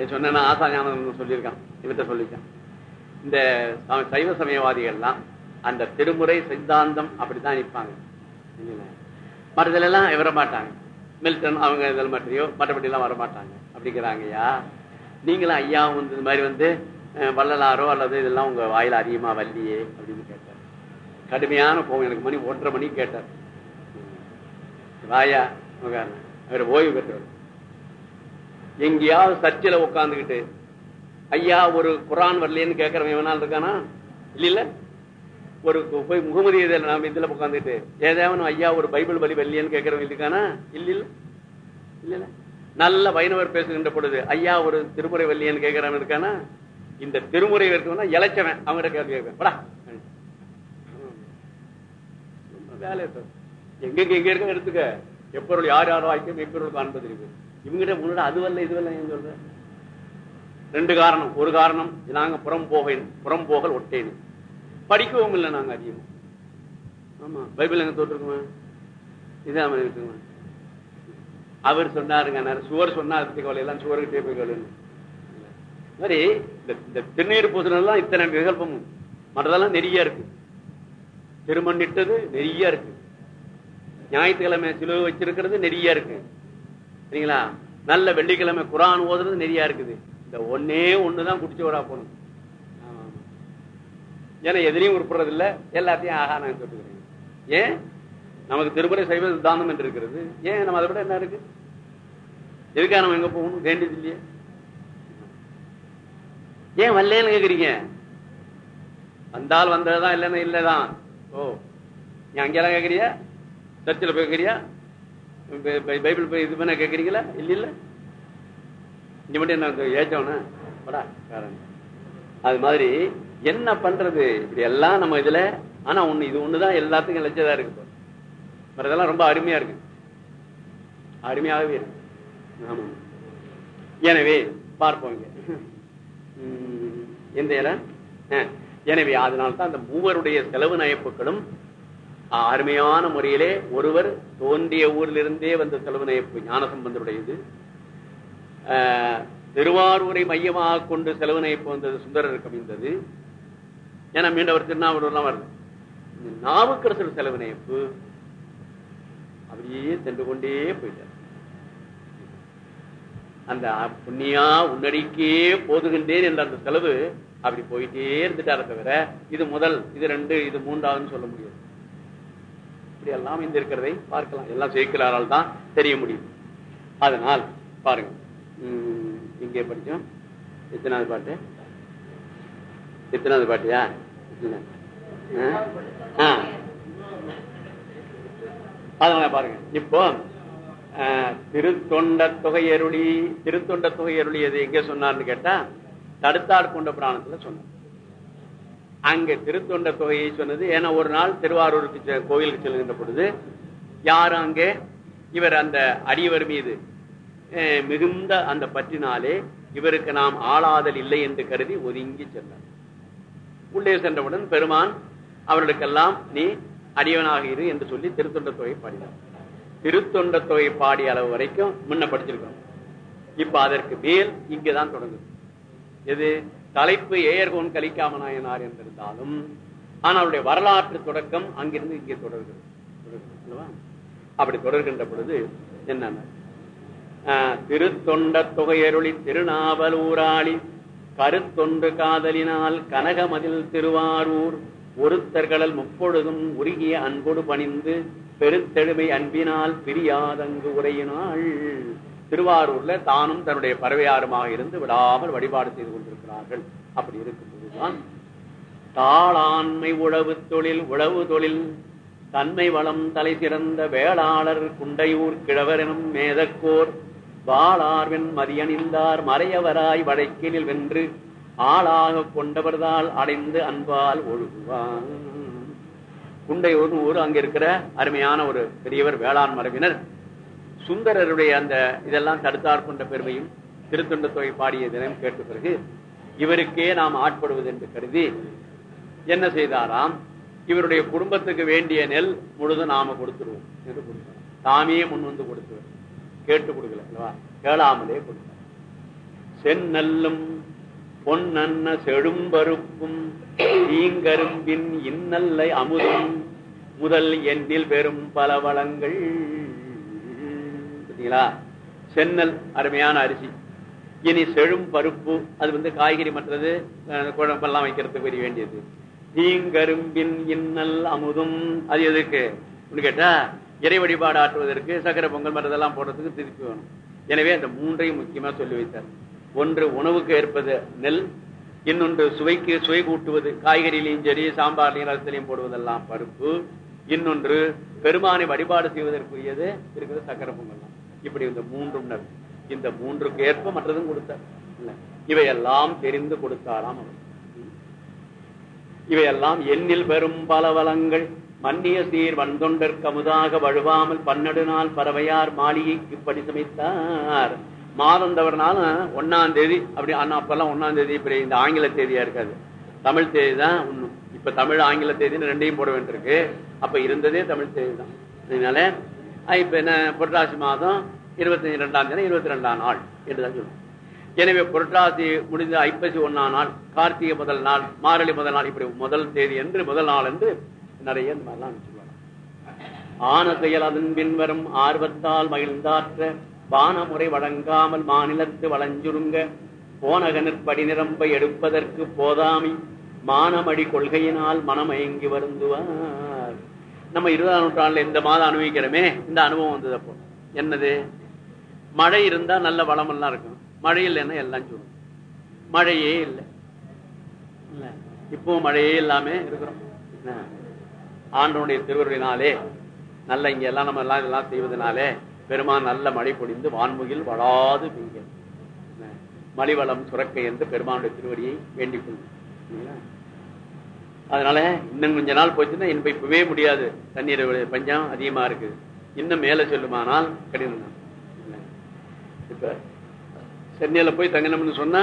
ஏன் சொன்னேன்னா ஆசா ஞானம் சொல்லியிருக்கான். இவர்கிட்ட சொல்லியிருக்கான். இந்த சைவ சமயவாதிகள்லாம் அந்த திருமுறை சித்தாந்தம் அப்படித்தான் நிற்பாங்க. மற்றதுலாம் எல்லாம் மாட்டாங்க மில்டன் அவங்க இதில் மற்றையோ மற்றபடி எல்லாம் வரமாட்டாங்க. அப்படிங்கிறாங்கய்யா. நீங்களும் ஐயா வந்து இந்த மாதிரி வந்து வள்ளலாரோ அல்லது இதெல்லாம் உங்க வாயில அதிகமா வல்லியே அப்படின்னு கேட்டார். கடுமையான கோவம் எனக்கு மணி ஒன்றரை மணிக்கு கேட்டார். வாயா அவர் ஓய்வு பெற்றவர். எங்கேயாவது சர்ச்சில் உட்காந்துக்கிட்டு ஐயா ஒரு குரான் வரலையேன்னு கேட்கறவன் எவனால் இருக்கானா? இல்ல இல்ல ஒரு போய் முகமது இதில் நாம் இதுல உட்காந்துட்டு ஏதாவது ஐயா ஒரு பைபிள் பலி வரலேன்னு கேட்கறவங்க இருக்கானா? இல்ல இல்ல இல்ல நல்ல வைணவர் பேசுகின்ற பொழுது ஐயா ஒரு திருமுறை வல்லியன்னு கேட்கிறவன் இருக்கானா? இந்த திருமுறை இருக்கவனா இழைச்சவன் அவங்ககிட்ட கேள்வி கேட்பேன். வேலை எங்க எங்க இருக்க எடுத்துக்க. எப்பொருள் யார் யார் வாய்க்கும் எப்பொருள் காண்பது இருக்கு இவங்கிட்ட முன்னாடி அதுவல்ல இதுவல்ல ஏன் சொல்ற? ரெண்டு காரணம். ஒரு காரணம் நாங்க புறம் போகணும் புறம் போகல் ஒட்டேன் படிக்கவும் இல்லை நாங்க அதிகமா. ஆமா பைபிள் எங்க தோற்றுருக்குமா? இதான் இருக்குமா? அவர் சொன்னாருங்க சுவர் சொன்னா அதுக்கு கவலை எல்லாம் சுவர்கிட்டே போய் கவலை மாதிரி இந்த இந்த திருநீர் பூசணெல்லாம் இத்தனை விகல்பமும். மற்றதெல்லாம் நிறைய இருக்கு. திருமண்ணிட்டது நிறைய இருக்கு. ஞாயிற்றுக்கிழமை சிலுவை வச்சிருக்கிறது நிறைய இருக்கு. சரிங்களா? நல்ல வெள்ளிக்கிழமை குரான் ஓதுறது நிறைய இருக்குது. இந்த ஒன்னே ஒண்ணுதான் குடிச்சு வரா போகணும் ஏன்னா எதிரையும் உருப்படுறது இல்ல எல்லாத்தையும் ஆகா நான் சொல்லுகிறேன் ஏன்? நமக்கு திருமுறை சைவ தானம் என்று இருக்கிறது. ஏன்? நம்ம அதை விட என்ன இருக்கு? எதுக்காக நம்ம எங்க போகணும்? வேண்டியது இல்லையே. ஏன் வரலன்னு கேக்குறீங்க? வந்தால் வந்ததுதான் இல்லைன்னா இல்லதான். ஓ நீ அங்கெல்லாம் கேக்குறியா? சர்ச்சில் போய் கேக்குறியா? பைபிள் போய் இது பண்ண கேக்குறீங்களா? இல்ல இல்ல. இங்க மட்டும் என்ன ஏச்சவன படா அது மாதிரி என்ன பண்றது? இப்படி எல்லாம் நம்ம இதுல ஆனா ஒண்ணு இது ஒண்ணுதான் எல்லாத்துக்கும் லட்சதா இருக்கு. இப்ப. ரொம்ப அருமையா இருக்கு. அருமையாகவே இருக்கு. ஆமா. எனவே பார்ப்போம் இங்க. உம், எந்த இடம் அஹ், எனவே அதனால்தான் அந்த மூவருடைய செலவு நயப்புகளும் அருமையான முறையிலே ஒருவர் தோன்றிய ஊரிலிருந்தே வந்த செலவு நயப்பு ஞானசம்பந்தருடையது. திருவாரூரை மையமாக கொண்டு செலவு நயப்பு வந்தது சுந்தரருக்கு அமைந்தது. ஏன்னா மீண்டவர் அவர் திருநாவூர்லாம் வருது நாவுக்கரசர் செலவு நயப்பு அப்படியே சென்று கொண்டே போயிட்டார். அந்த புண்ணியா உன்னடிக்கே போதுகின்றேன் என்ற அந்த செலவு அப்படி போயிட்டே இருந்துட்டார தவிர இது முதல் இது ரெண்டு இது மூன்றாவதுன்னு சொல்ல முடியாது. இப்படி எல்லாம் இந்த இருக்கிறதை பார்க்கலாம். எல்லாம் சேர்க்கிறாரால் தான் தெரிய முடியும். அதனால் பாருங்க உம், இங்கே படிச்சோம் எத்தனாவது பாட்டு? எத்தனாவது பாட்டியா ஆ? அதனால பாருங்க. இப்போ திருத்தொண்ட தொகையருளி திருத்தொண்ட தொகையருளி எது எங்க சொன்னார்னு கேட்டா தடுத்தார் கொண்ட புராணத்துல சொன்னார். அங்க திருத்தொண்ட தொகையை சொன்னது ஏன்னா ஒரு நாள் திருவாரூருக்கு செ- கோயிலுக்கு செல்கின்ற பொழுது யாரும் அங்கே? இவர் அந்த அடியவர் மீது. அஹ், மிகுந்த அந்த பற்றினாலே இவருக்கு நாம் ஆளாதல் இல்லை என்று கருதி ஒதுங்கி சென்றார். உள்ளே சென்றவுடன் பெருமான் அவர்களுக்கெல்லாம் நீ அடியவனாக இரு என்று சொல்லி திருத்தொண்ட தொகை பாடினார். திருத்தொண்ட தொகை பாடிய அளவு வரைக்கும் முன்ன படிச்சிருக்கோம். இப்ப அதற்கு மேல் இங்கதான் தொடங்குது. எது? தலைப்பு ஏயர்கோன் கலிக்காமநாயனார் என்றிருந்தாலும் ஆனால் அவருடைய வரலாற்று தொடக்கம் அங்கிருந்து இங்கே தொடர்கிறது. அப்படி தொடர்கின்ற பொழுது என்னன்னா? ஆஹ், திருத்தொண்ட தொகையருளி திருநாவலூராளி கருத்தொன்று காதலினால் கனகமதில் திருவாரூர் ஒருத்தர்களல் முப்பொழுதும் உருகிய அன்போடு பணிந்து பெருத்தெழுமை அன்பினால் பிரியாதங்கு உரையினாள் திருவாரூர்ல தானும் தன்னுடைய பறவையாருமாக இருந்து விடாமல் வழிபாடு செய்து கொண்டிருக்கிறார்கள். அப்படி இருக்கும்போதுதான் தாளாண்மை உழவு தொழில் உழவு தொழில் தன்மை வளம் தலை சிறந்த வேளாளர் குண்டையூர் கிழவரெனும் மேதக்கோர் வாளார்வென் மதியணிந்தார் மறையவராய் வடைக்கினில் வென்று ஆளாக கொண்டவர்தால் அடைந்து அன்பால் ஒழுகுவான். குண்டையூர் ஊர் அங்க இருக்கிற அருமையான ஒரு பெரியவர் வேளாண் மரபினர். சுந்தரருடைய அந்த இதெல்லாம் தடுத்தார் கொண்ட பெருமையும் திருத்தொண்ட தொகை பாடிய தினம் கேட்ட பிறகு இவருக்கே நாம் ஆட்படுவது என்று கருதி என்ன செய்தாராம்? இவருடைய குடும்பத்துக்கு வேண்டிய நெல் முழுதும் நாம கொடுத்துருவோம் என்று கொடுத்தார். தாமே முன் வந்து கொடுத்துருவோம் கேட்டு கொடுக்கல அல்லவா? கேளாமலே கொடுத்தார். செந்நெல்லும் பொன்னன்ன செழும்பருப்பும் தீங்கரும்பின் இன்னல்லை அமுதும் முதல் எண்ணில் பெரும் பல வளங்கள். சென்னல் அருமையான அரிசி. இனி செழும் பருப்பு அது வந்து காய்கறி மற்றது குழம்பெல்லாம் வைக்கிறதுக்கு வரி வேண்டியது. தீங்கரும்பின் இன்னல் அமுதும் அது எதுக்கு? அப்படின்னு கேட்டா இறை வழிபாடு ஆற்றுவதற்கு சக்கரை பொங்கல் மற்றதெல்லாம் போடுறதுக்கு திருப்பி வேணும். எனவே அந்த மூன்றையும் முக்கியமா சொல்லி வைத்தார். ஒன்று உணவுக்கு ஏற்பது நெல் இன்னொன்று சுவைக்கு சுவை கூட்டுவது காய்கறியிலையும் சரி சாம்பார்லையும் ரசத்திலையும் போடுவதெல்லாம் பருப்பு இன்னொன்று பெருமானை வழிபாடு செய்வதற்குரியது இருக்கிறது சக்கரை பொங்கல் இப்படி இந்த மூன்றும் நல். இந்த மூன்றுக்கு ஏற்ப மற்றதும் கொடுத்தார். இவையெல்லாம் தெரிந்து கொடுத்தாராம் அவர். இவையெல்லாம் எண்ணில் பெறும் பல வளங்கள். மன்னிய சீர் வந்தொண்டற்கமுதாக வழுவாமல் பன்னெடு நாள் பறவையார் மாளிகைக்கு படி சமைத்தார். மாதம் தவறுனாலும் ஒன்னாம் தேதி அப்படி அண்ணா அப்பெல்லாம் ஒன்னாம் தேதி இப்படி இந்த ஆங்கில தேதியா இருக்காது. தமிழ் தேதி தான் ஒண்ணும் இப்ப தமிழ் ஆங்கில தேதின்னு ரெண்டையும் போட வேண்டியிருக்கு. அப்ப இருந்ததே தமிழ் தேதி தான். அதனால இப்ப என்ன புரட்டாசி மாதம் இருபத்தி ரெண்டாம் தேதி இருபத்தி ரெண்டாம் நாள் என்றுதான் சொல்லுவோம். எனவே புரட்டாசி முடிந்த ஐப்பசி ஒன்னாம் நாள் கார்த்திகை முதல் நாள் மாரளி முதல் நாள் இப்படி முதல் தேதி என்று முதல் நாள் என்று நிறைய இந்த மாதிரிலாம் சொல்லுவாங்க. ஆன செயல் அதன் பின்வரும் ஆர்வத்தால் மகிழ்ந்தாற்ற பானமுறை வழங்காமல் மாநிலத்து வளஞ்சுருங்க. போனக படி நிரம்ப எடுப்பதற்கு போதாமி மானமடி கொள்கையினால் மனமயங்கி வருந்துவார். நம்ம இருபதாம் நூற்றாண்டுல இந்த மாதம் அனுபவிக்கிறோமே இந்த அனுபவம் வந்தது அப்போ. என்னது? மழை இருந்தா நல்ல வளமெல்லாம் இருக்கும். மழை இல்லைன்னா எல்லாம் சொல்லும் மழையே இல்லை. இல்ல. இப்போ மழையே இல்லாம இருக்கிறோம். ஆண்டனுடைய திருவருளினாலே நல்ல இங்க எல்லாம் நம்ம எல்லாம் இதெல்லாம் செய்வதனாலே பெருமான் நல்ல மழை பொழிந்து வான்முகில் வளாது பெய்க. மலிவளம் சுரக்க என்று பெருமானுடைய திருவடியை வேண்டிக் கொள்ளும் சரிங்களா? அதனால இன்னும் கொஞ்ச நாள் போச்சுன்னா இப்ப இப்பவே முடியாது. தண்ணீர் பஞ்சம் அதிகமா இருக்குது இன்னும் மேல சொல்லுமானால் கடினம் தான். இப்ப சென்னையில போய் தங்கணும்னு சொன்னா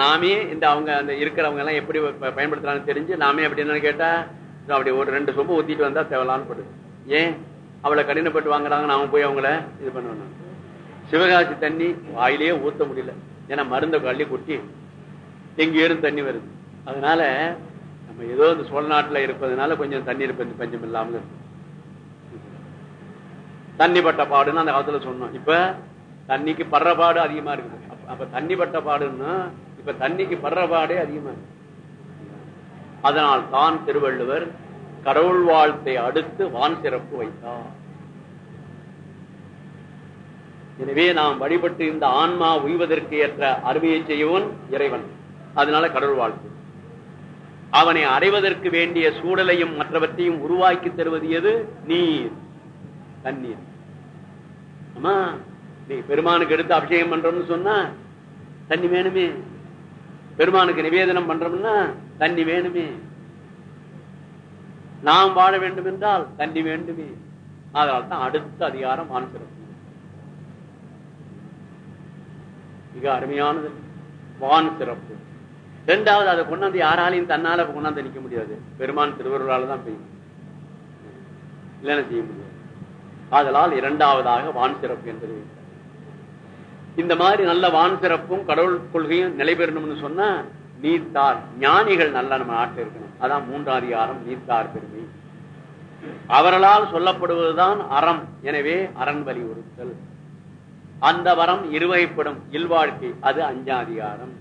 நாமே இந்த அவங்க அந்த இருக்கிறவங்க எல்லாம் எப்படி பயன்படுத்துறாங்கன்னு தெரிஞ்சு நாமே அப்படி என்னன்னு கேட்டா அப்படி ஒரு ரெண்டு சொம்பு ஊத்திட்டு வந்தா தேவலான்னு படுது. ஏன்? அவளை கடினப்பட்டு வாங்குறாங்க நாம போய் அவங்கள இது பண்ணணும். சிவகாசி தண்ணி வாயிலேயே ஊத்த முடியல. ஏன்னா மருந்த கள்ளி கொட்டி எங்கேயும் தண்ணி வருது. அதனால நம்ம ஏதோ இந்த சோழ நாட்டுல இருப்பதனால கொஞ்சம் தண்ணீர் பஞ்சம் பஞ்சம் இல்லாமல் இருக்கு. தண்ணி பட்ட பாடுன்னு அந்த காலத்துல சொன்னோம். இப்ப தண்ணிக்கு படுற பாடு அதிகமா இருக்குது. அப்ப- அப்ப தண்ணி பட்ட பாடுன்னா இப்ப தண்ணிக்கு படுற பாடே அதிகமா இருக்கு. அதனால் தான் திருவள்ளுவர் கடவுள் வாழ்த்தை அடுத்து வான் சிறப்பு வைத்தார். எனவே நாம் வழிபட்டு இந்த ஆன்மா உய்வதற்கு ஏற்ற அருமையை செய்யவன் இறைவன். அதனால கடவுள் வாழ்த்து. அவனை அடைவதற்கு வேண்டிய சூழலையும் மற்றவற்றையும் உருவாக்கி தருவது எது? நீர். தண்ணீர். ஆமா நீ பெருமானுக்கு எடுத்து அபிஷேகம் பண்றோம்னு சொன்னா தண்ணி வேணுமே. பெருமானுக்கு நிவேதனம் பண்றோம்னா தண்ணி வேணுமே. நாம் வாழ வேண்டும் என்றால் தண்ணி வேண்டுமே. அதனால தான் அடுத்த அதிகாரம் வான் சிறப்பு மிக அருமையானது. வான் சிறப்பு. இரண்டாவது அதை கொண்டாந்து யாராலையும் தன்னால கொண்டாந்து நிக்க முடியாது. பெருமான் திருவருளால தான் பெய்யும். இல்லைன்னு செய்ய முடியாது. ஆதலால் இரண்டாவதாக வான் சிறப்பு என்பது. இந்த மாதிரி நல்ல வான் சிறப்பும் கடவுள் கொள்கையும் நிலை பெறணும்னு சொன்னா நீத்தார் ஞானிகள் நல்ல நம்ம நாட்டில் இருக்கணும். அதான் மூன்றாம் அதிகாரம் நீத்தார் பெருமை. அவர்களால் சொல்லப்படுவதுதான் அறம். எனவே அரண் வலியுறுத்தல் அந்த வரம் இருவகைப்படும். இல்வாழ்க்கை அது அஞ்சாதிகாரம்.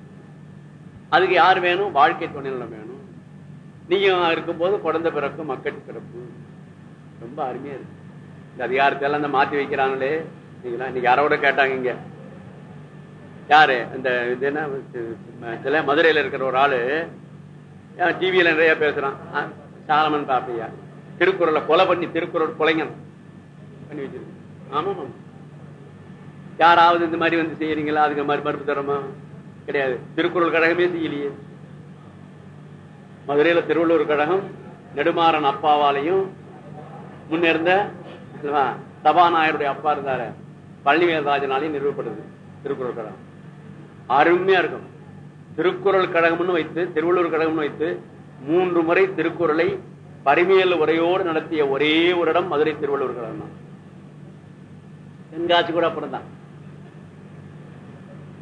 அதுக்கு யார் வேணும்? வாழ்க்கை துணைநலம் வேணும். நீங்க இருக்கும்போது குழந்தை பிறக்கும் மக்கள் பிறப்பு. ரொம்ப அருமையா இருக்கு. இந்த அதிகாரத்தை எல்லாம் இந்த மாத்தி வைக்கிறாங்களே. நீங்களா இன்னைக்கு யாரோட கேட்டாங்க இங்க. யாரு? இந்த இது என்ன? சில மதுரையில இருக்கிற ஒரு ஆளு. டிவியில நிறைய பேசுறான். சாலமன் பாப்பையா. திருக்குறளை கொலை பண்ணி திருக்குறள் கொலைஞன் பண்ணி வச்சிருக்கு ஆமா யாராவது இந்த மாதிரி வந்து செய்யறீங்களா? அதுக்கு மாதிரி மறுப்பு தரமா? கிடையாது. திருக்குறள் கழகமே செய்யலையே. மதுரையில திருவள்ளூர் கழகம் நெடுமாறன் அப்பாவாலையும் முன்னிருந்த சபாநாயருடைய சபாநாயகருடைய அப்பா இருந்தாரு. பழனிவேலராஜனாலையும் நிறுவப்படுது திருக்குறள் கழகம். அருமையா இருக்கும். திருக்குறள் கழகம்னு வைத்து திருவள்ளூர் கழகம்னு வைத்து மூன்று முறை திருக்குறளை பரிமையல் உரையோடு நடத்திய ஒரே ஒரு இடம் மதுரை திருவள்ளூர் கழகம் தான் தென்காசி கூட அப்புறம் தான்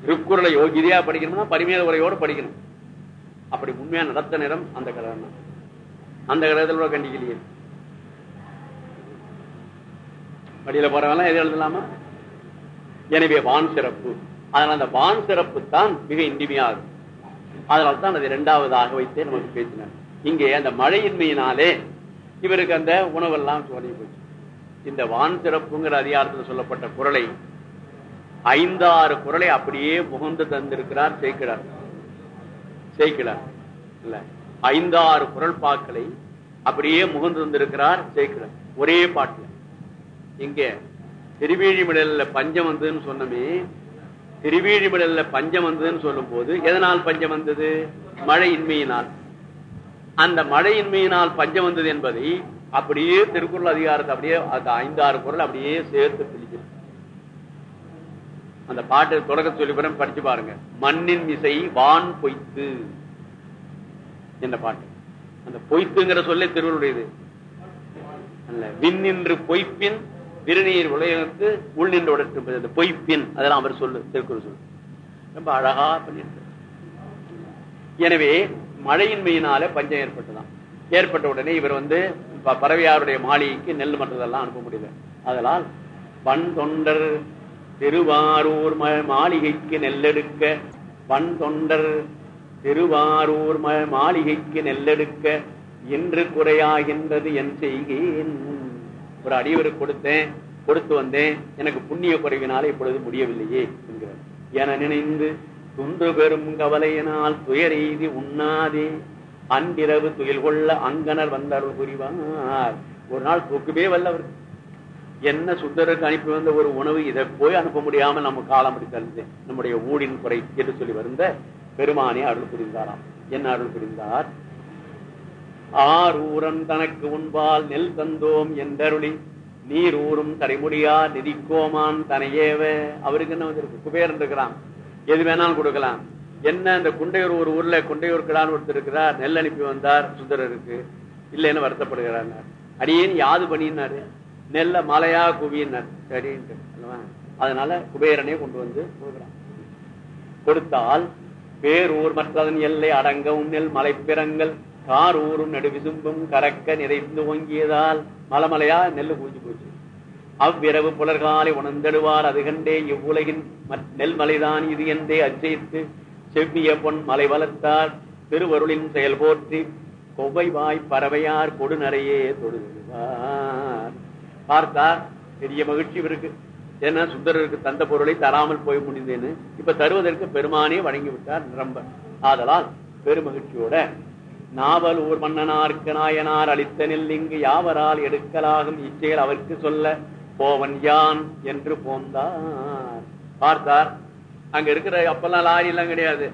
திருக்குறளை யோகிதையா படிக்கணும்னா பரிமையல் உரையோடு படிக்கணும். அப்படி உண்மையா நடத்த நேரம் அந்த கழகம் தான் அந்த கழகத்தில் கூட கண்டிக்கலையே. வழியில போறவங்க எது எழுதலாமா? எனவே வான் சிறப்பு. அதனால அந்த வான் சிறப்பு தான் மிக இனிமையாகும். அதனால தான் அது இரண்டாவதாக வைத்தே நமக்கு பேசினார். இங்கே அந்த மழையின்மையினாலே இவருக்கு அந்த உணவெல்லாம் சொல்லி போச்சு. இந்த வான் சிறப்புங்கிற அதிகாரத்தில் சொல்லப்பட்ட குரலை ஐந்தாறு குரலை அப்படியே முகந்து தந்திருக்கிறார் சேர்க்கிறார் சேர்க்கிறார் இல்ல ஐந்தாறு குரல் பாக்களை அப்படியே முகந்து தந்திருக்கிறார் சேர்க்கிறார் ஒரே பாட்டுல. இங்க திருவேழிமடல்ல பஞ்சம் வந்ததுன்னு சொன்னமே திருவேழிமடல்ல பஞ்சம் வந்ததுன்னு சொல்லும் போது எதனால் பஞ்சம் வந்தது? மழையின்மையினால். அந்த மழையின்மையினால் பஞ்சம் வந்தது என்பதை அப்படியே திருக்குறள் அதிகாரத்தை அப்படியே அந்த ஐந்தாறு குரல் அப்படியே சேர்த்து பிடிக்கிறது அந்த பாட்டு தொடக்க சொல்லி படிச்சு பாருங்க. மண்ணின் மிசை வான் பொய்த்து என்ற பாட்டு. அந்த பொய்த்துங்கிற சொல்லே திருவள்ளுடையது அல்ல விண்ணின்று பொய்ப்பின் திருநீர் உலகத்து உள் நின்று உடற்றும் அந்த பொய்ப்பின் அதெல்லாம் அவர் சொல்லு திருக்குறள் சொல்லு. ரொம்ப அழகா பண்ணியிருக்க எனவே மழையின்மையினால பஞ்சம் ஏற்பட்டுதான் ஏற்பட்ட உடனே இவர் வந்து ப- பறவையாருடைய மாளிகைக்கு நெல் மற்றதெல்லாம் அனுப்ப முடியல. அதனால் வன் தொண்டர் திருவாரூர் மாளிகைக்கு நெல்லெடுக்க வன் தொண்டர் திருவாரூர் மாளிகைக்கு நெல்லெடுக்க இன்று குறையாகின்றது என் செய்கேன். ஒரு அடியவருக்கு கொடுத்தேன் கொடுத்து வந்தேன் எனக்கு புண்ணிய குறைவினால இப்பொழுது முடியவில்லையே என்கிறார். என நினைந்து துன்று பெரும் கவலையினால் துயரெய்தி உண்ணாதே. அன்றிரவு துயில் கொள்ள அங்கனர் வந்தார்கள் புரிவார். ஒரு நாள் தூக்குமே வல்லவர். என்ன சுந்தருக்கு அனுப்பி வந்த ஒரு உணவு இதை போய் அனுப்ப முடியாமல் நம்ம காலம் தள்ளது. நம்முடைய ஊடின் குறை என்று சொல்லி வருந்த பெருமானே அருள் புரிந்தாராம். என்ன அருள் புரிந்தார்? ஆரூரன் தனக்கு உண்பால் நெல் தந்தோம் என்றருளி நீர் ஊரும் தரைமுடியா நிதிக்கோமான் தனையேவ. அவருக்கு என்ன வந்திருக்கு? குபேரன் இருக்கிறான். எது வேணாலும் கொடுக்கலாம். என்ன இந்த குண்டையூர் ஒரு ஊர்ல குண்டையூர் கிடான்னு ஒருத்தர் இருக்கிறார். நெல் அனுப்பி வந்தார் சுந்தரருக்கு. இல்லைன்னு வருத்தப்படுகிறாங்க அடியேன் யாது பண்ணினாரு நெல்ல மலையா குவியினார். சரின்ட்டு அதனால குபேரனே கொண்டு வந்து கொடுக்குறான். கொடுத்தால் பேரூர் மற்றதன் எல்லை அடங்கவும் நெல் மலைப்பிறங்கள். கார் ஊரும் நடுவிசும்பும் கறக்க நிறைந்து ஓங்கியதால் மலமலையா நெல்லு பூஞ்சு போச்சு. அவ்விரவு புலர்காலை உணர்ந்தெடுவார் அது கண்டே இவ்வுலகின் மற்- நெல் மலைதான் இது என்றே அச்சயித்து செவ்விய பொன் மலை வளர்த்தார். திருவருளின் செயல் போற்றி கொவ்வை வாய் பறவையார் கொடுநரையே தொடுகிறார் பார்த்தார் பெரிய மகிழ்ச்சி இருக்கு ஏன்னா சுந்தரருக்கு தந்த பொருளை தராமல் போய் முடிந்தேன்னு இப்ப தருவதற்கு பெருமானே வழங்கி விட்டார் நிரம்ப. ஆதலால் பெருமகிழ்ச்சியோட நாவல் ஊர் மன்னனார்க்கு நாயனார் அளித்த நெல் இங்கு யாவரால் எடுக்கலாகும் இச்செயல் அவருக்கு சொல்ல போவன் யான் என்று போந்தார். பார்த்தார். அங்க இருக்கிற அப்பெல்லாம் லாரி எல்லாம் கிடையாது.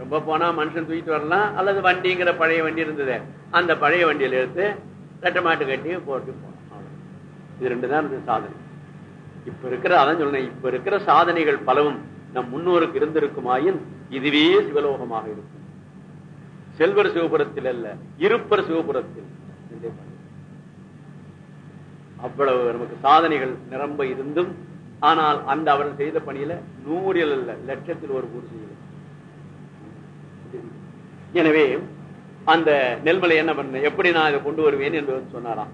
ரொம்ப போனா மனுஷன் தூக்கிட்டு வரலாம் அல்லது வண்டிங்கிற பழைய வண்டி இருந்தது. அந்த பழைய வண்டியில எடுத்து ரெட்டை மாட்டு கட்டி போட்டு போனோம் இது ரெண்டு தான் இருந்தது சாதனை. இப்ப இருக்கிற அதான் சொன்னேன் இப்ப இருக்கிற சாதனைகள் பலவும் நம் முன்னோருக்கு இருந்திருக்குமாயின் இதுவே சிவலோகமாக இருக்கும். செல்வர் சிவபுரத்தில் அல்ல இருப்பர் சிவபுரத்தில். அவ்வளவு நமக்கு சாதனைகள் நிரம்ப இருந்தும் ஆனால் அந்த அவர்கள் செய்த பணியில நூறில் அல்ல லட்சத்தில் ஒரு ஊர் செய்யல. எனவே அந்த நெல்மலை என்ன பண்ண எப்படி நான் இதை கொண்டு வருவேன் என்று வந்து சொன்னாராம்.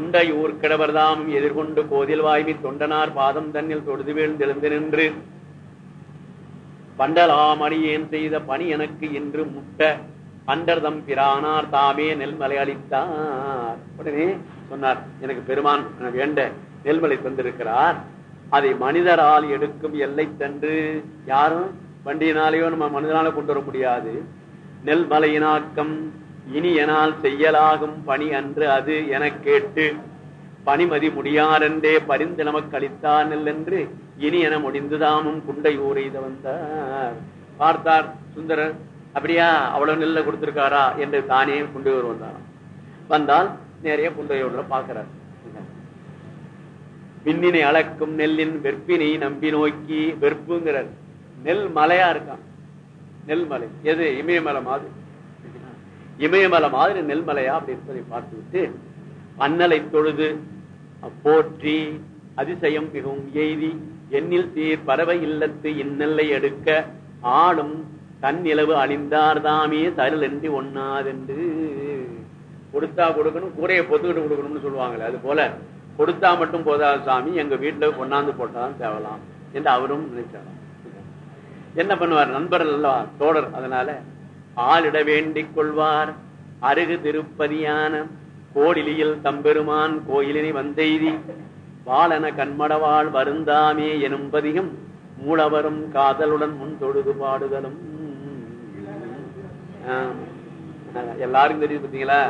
உண்டையூர் கிடவர்தாமும் எதிர்கொண்டு கோதில் வாய்மி தொண்டனார் பாதம் தன்னில் தொடுது வீழ்ந்தெழுந்து நின்று பண்டலாமணியேன் செய்த பணி எனக்கு இன்று முட்ட அண்டர்தம் பிரானார் தாமே நெல்மலை அளித்தார். உடனே சொன்னார் எனக்கு பெருமான் வேண்ட நெல்மலை தந்திருக்கிறார். அதை மனிதரால் எடுக்கும் எல்லை தன்று யாரும் வண்டியினாலேயோ நம்ம மனிதனால கொண்டு வர முடியாது. நெல்மலையினாக்கம் இனியனால் செய்யலாகும் பணி அன்று அது என கேட்டு பணிமதி முடியாரென்றே பரிந்து நமக்கு அளித்தார் நெல் என்று இனி என முடிந்துதாமும் குண்டை ஊரை வந்தார் பார்த்தார் சுந்தரர் அப்படியா? அவ்வளவு நெல்ல கொடுத்திருக்காரா? என்று தானே குண்டையூர் வந்தாராம் வந்தால் நிறைய குண்டையூர்ல பாக்குறார் விண்ணினை அளக்கும் நெல்லின் வெற்பினை நம்பி நோக்கி வெறுப்புங்கிறார் நெல் மலையா இருக்கான் நெல் மலை. எது? இமயமலை மாதிரி. இமயமலை மாதிரி நெல்மலையா அப்படி இருப்பதை பார்த்துவிட்டு அண்ணலை தொழுது போற்றி அதிசயம் மிகவும் எய்தி எண்ணில் தீர் பறவை இல்லத்து இந்நெல்லை எடுக்க ஆளும் தன்னிலவு அழிந்தார் தாமே தருள் என்று ஒன்னாதென்று கொடுத்தா கொடுக்கணும் கூரையை பொத்துக்கிட்டு கொடுக்கணும்னு சொல்லுவாங்களே அது போல. கொடுத்தா மட்டும் போதாது சாமி எங்க வீட்டுல கொண்டாந்து போட்டாதான் தேவலாம் என்று அவரும் நினைச்சாராம் என்ன பண்ணுவார்? நண்பர்கள் அல்லவா? தோழர். அதனால ஆளிட வேண்டிக் கொள்வார். அருகு திருப்பதியான கோடிலியில் தம்பெருமான் கோயிலினை வந்தெய்தி வாழன கண்மடவாள் வருந்தாமே எனும்பதியும் மூலவரும் காதலுடன் முன் தொழுது பாடுதலும். எல்லாருக்கும் தெரியுது பார்த்தீங்களா?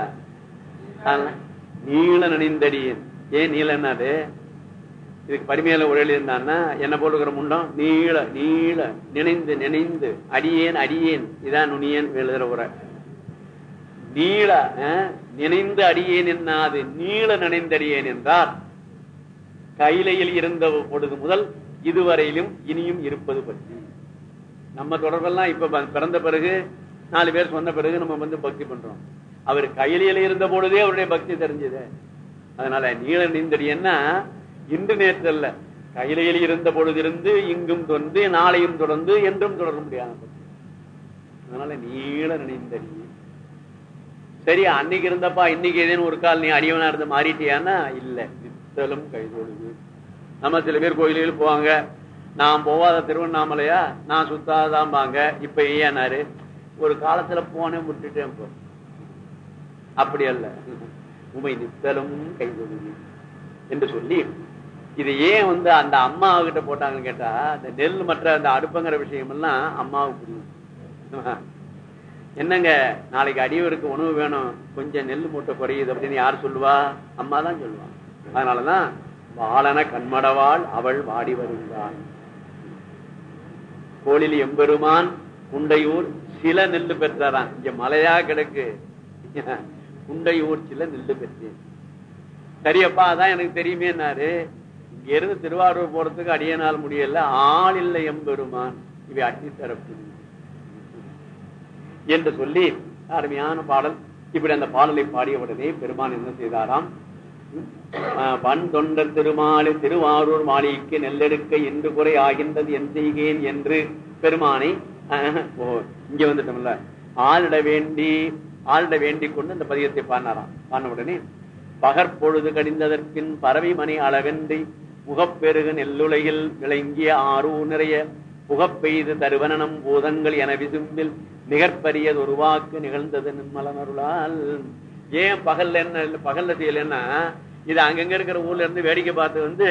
நீள நனிந்தடியேன் ஏன் நீளன்னாது இதுக்கு பரிமையில உரையில் இருந்தான்னா என்ன போட்டுக்கிற முண்டம்? நீள நீள நினைந்து நினைந்து அடியேன் அடியேன். இதான் நுனியன் எழுதுற உரை. நீள நினைந்து அடியேன் என்னாது? நீள நினைந்தடியேன் என்றார் கைலையில் இருந்த பொழுது முதல் இதுவரையிலும் இனியும் இருப்பது பற்றி. நம்ம தொடர்பெல்லாம் இப்ப பிறந்த பிறகு நாலு பேர் சொன்ன பிறகு நம்ம வந்து பக்தி பண்றோம். அவர் கையில இருந்த பொழுதே அவருடைய பக்தி தெரிஞ்சது. அதனால நீள நீந்தடியன்னா இன்று நேற்று அல்ல கையிலையில் இருந்த பொழுதிருந்து இங்கும் தொன்று நாளையும் தொடர்ந்து என்றும் தொடர முடியாத அதனால நீள நினைந்தடி சரி அன்னைக்கு இருந்தப்பா இன்னைக்கு ஏதேனும் ஒரு கால் நீ அடியவனா இருந்து மாறிட்டியானா இல்ல. நித்தலும் கைதொழுது. நம்ம சில பேர் கோயில்கள் போவாங்க. நான் போவாத திருவண்ணாமலையா? நான் சுத்தாதாம்பாங்க. இப்ப ஏன்னாரு ஒரு காலத்துல போனேன் விட்டுட்டேன் இப்போ. அப்படி அல்ல. உமை நித்தலும் கைதொழுது என்று சொல்லி இது ஏன் வந்து அந்த அம்மா கிட்ட போட்டாங்கன்னு கேட்டா அந்த நெல் மற்ற அந்த அடுப்புங்கிற விஷயம் எல்லாம் அம்மாவுக்கு புரியும். என்னங்க நாளைக்கு அடியவருக்கு உணவு வேணும் கொஞ்சம் நெல் மூட்டை குறையுது அப்படின்னு யார் சொல்லுவா? அம்மா தான் சொல்லுவா. அதனாலதான் வாழன கண்மடவாள் அவள் வாடி வருந்தான் கோழில் எம்பெருமான் குண்டையூர் சில நெல்லு பெற்றாராம். இங்க மலையா கிடக்கு. குண்டையூர் சில நெல்லு பெற்றேன். சரியப்பா அதான் எனக்கு தெரியுமேனாரு இங்க இருந்து திருவாரூர் போறதுக்கு அடியனால் முடியல. ஆள் இல்லை எம்பெருமான். இவை அட்டி தரப்பு என்று சொல்லி அருமையான பாடல். இப்படி அந்த பாடலை பாடிய உடனே பெருமான் என்ன செய்தாராம்? ஆஹ் தொண்டர் திருமாலை திருவாரூர் மாளிகைக்கு நெல்லெடுக்க என்று குறை ஆகின்றது என் செய்கேன் என்று பெருமானை ஓ இங்க வந்துட்டோம்ல. ஆளிட வேண்டி ஆளிட வேண்டி கொண்டு அந்த பதிகத்தை பாடினாராம். பாடின உடனே பகற்பொழுது கடிந்ததற்கின் பறவை மணி அளவென்றி முகப்பெருகு நெல்லுலையில் விளங்கிய ஆறு நிறைய புகப்பெய்து தருவனம் பூதங்கள் என விசும்பில் நிகற்பரியது உருவாக்கு நிகழ்ந்தது நிம்மலனருளால். ஏன் பகல்ல என்ன பகல்ல செய்யலன்னா இது அங்கங்க இருக்கிற ஊர்ல இருந்து வேடிக்கை பார்த்து வந்து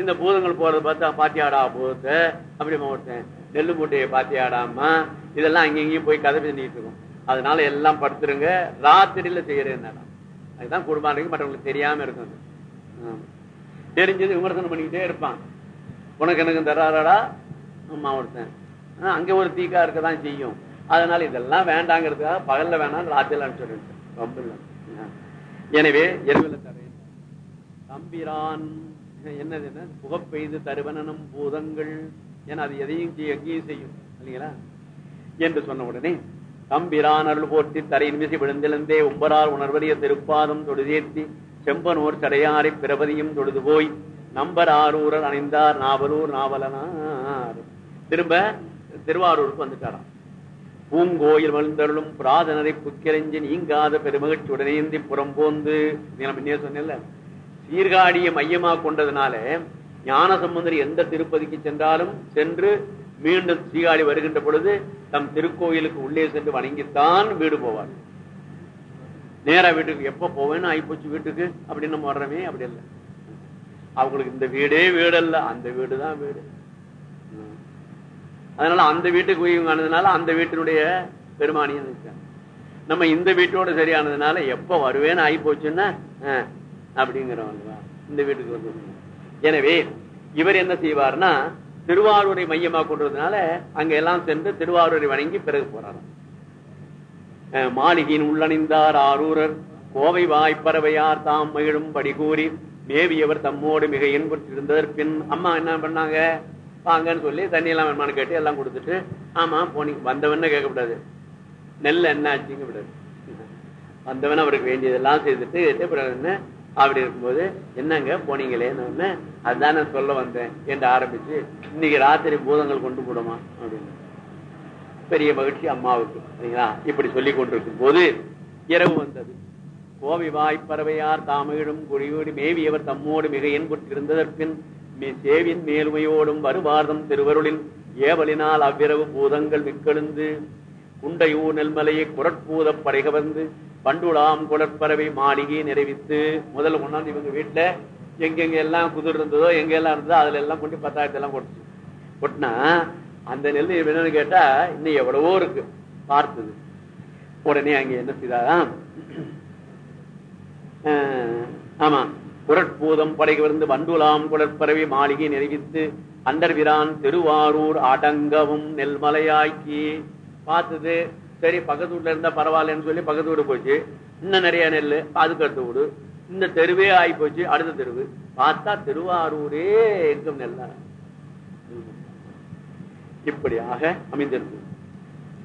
இந்த பூதங்கள் போறதை பார்த்து பாத்தியாடா பூதத்தை? அப்படி மாவட்டேன் நெல்லு மூட்டையை பாத்தியாடாமா? இதெல்லாம் அங்கங்கேயும் போய் கதை பண்ணிட்டு இருக்கும். அதனால எல்லாம் படுத்துருங்க. ராத்திரியில செய்யறேன் அதுதான் குடும்பம் மற்றவங்களுக்கு தெரியாம இருக்கும் அது. தெரிஞ்சது விமர்சனம் பண்ணிக்கிட்டே இருப்பான் உனக்கு எனக்கு தராரடா அம்மா ஒருத்தன். அங்க ஒரு தீக்கா இருக்கதான் செய்யும். அதனால இதெல்லாம் வேண்டாங்கிறதுக்காக பகல்ல வேணாம் ராத்திரில அனுப்பிச்சு ரொம்ப ஆஹ். எனவே இரவுல தரேன் தம்பிரான் என்னது என்ன? புகப்பெய்து தருவனும் பூதங்கள். ஏன்னா அது எதையும் எங்கேயும் செய்யும் இல்லைங்களா? என்று சொன்ன உடனே தம்பிரான் அருள் போட்டி தரையின் விசி விழுந்திழந்தே உம்பரார் உணர்வறிய திருப்பாதம் தொழுதேத்தி செம்பனூர் சடையாரை பிரபதியும் தொழுது போய் நம்பர் ஆரூரர் அணிந்தார் நாவலூர் நாவலனார். திரும்ப திருவாரூருக்கு வந்துட்டாராம். பூங்கோயில் வளர்ந்தருளும் புராதனரை புக்கிரஞ்சி நீங்காத பெருமகிழ்ச்சியுடனேந்தி புறம்போந்து நீ நம்ம முன்னே சொன்னேன்ல சீர்காழியை மையமா கொண்டதுனால ஞான சம்பந்தர் எந்த திருப்பதிக்கு சென்றாலும் சென்று மீண்டும் சீகாழி வருகின்ற பொழுது தம் திருக்கோயிலுக்கு உள்ளே சென்று வணங்கித்தான் வீடு போவார். நேரா வீட்டுக்கு எப்ப போவேன்னு ஆயிப்போச்சு வீட்டுக்கு? அப்படின்னு நம்ம அப்படி இல்லை. அவங்களுக்கு இந்த வீடே வீடு அல்ல அந்த வீடு தான் வீடு. அதனால அந்த வீட்டுக்கு போய் ஆனதுனால அந்த வீட்டினுடைய பெருமானியம் இருக்காங்க. நம்ம இந்த வீட்டோட சரியானதுனால எப்ப வருவேன்னு ஆகி போச்சுன்னா அப்படிங்கிறோம் இந்த வீட்டுக்கு வந்து எனவே இவர் என்ன செய்வார்னா திருவாரூரை மையமா கொண்டதுனால அங்க எல்லாம் சென்று திருவாரூரை வணங்கி பிறகு போறாராம். அஹ், மாளிகையின் உள்ளணிந்தார் ஆரூரர் கோவை வாய்ப்பறவையார் தாம் மகிழும் படி கூறி மேவியவர் தம்மோடு மிக இன்புற்றிருந்ததற்கு பின் அம்மா என்ன பண்ணாங்க? வாங்கன்னு சொல்லி தண்ணி எல்லாம் வேணுமானு கேட்டு எல்லாம் கொடுத்துட்டு ஆமா போனீங்க வந்தவன்னு கேட்கக்கூடாது நெல் என்ன ஆச்சுங்க விடாது. வந்தவன் அவருக்கு வேண்டியதெல்லாம் செய்துட்டு என்ன அப்படி இருக்கும்போது என்னங்க போனீங்களேன்னு அதுதான் நான் சொல்ல வந்தேன் என்று ஆரம்பிச்சு இன்னைக்கு ராத்திரி பூதங்கள் கொண்டு போடுமா அப்படின்னு. பெரிய மகிழ்ச்சி அம்மாவுக்கு சரிங்களா? இப்படி சொல்லி கொண்டிருக்கும் போது இரவு வந்தது. கோவி வாய்ப்பறவையார் தாமிழும் குடியோடு மேவியவர் தம்மோடு மிக என்புற்றிருந்ததற்பின் சேவின் மேலுமையோடும் வருவார்தம் திருவருளின் ஏவலினால் அவ்விரவு பூதங்கள் மிக்கெழுந்து குண்டையூர் நெல்மலையை குரட்பூத வந்து பண்டுலாம் குடற்பறவை மாளிகையை நிறைவித்து முதல்ல கொண்டாந்து இவங்க வீட்டுல எங்கெங்க எல்லாம் குதிர் இருந்ததோ எங்க எல்லாம் இருந்ததோ அதுல எல்லாம் கொண்டு பத்தாயிரத்தி எல்லாம் கொட்டுச்சு. கொட்டினா அந்த நெல் என்னன்னு கேட்டா இன்னும் எவ்வளவோ இருக்கு. பார்த்தது. உடனே அங்க என்ன செய்தாராம்? ஆஹ், ஆமா. குரட்பூதம் படைக வந்து வண்டுலாம் குளற்பறவை மாளிகை நிறைவித்து அண்டர்விரான் திருவாரூர் அடங்கவும் நெல்மலையாக்கி பார்த்தது சரி பக்கத்து வீட்டுல இருந்தா பரவாயில்லன்னு சொல்லி பக்கத்து வீடு போச்சு. இன்னும் நிறைய நெல் அதுக்கு அடுத்த வீடு. இந்த தெருவே ஆகி போச்சு அடுத்த தெருவு. பார்த்தா திருவாரூரே எங்கும் நெல்ல இப்படியாக அமைந்திருக்கு.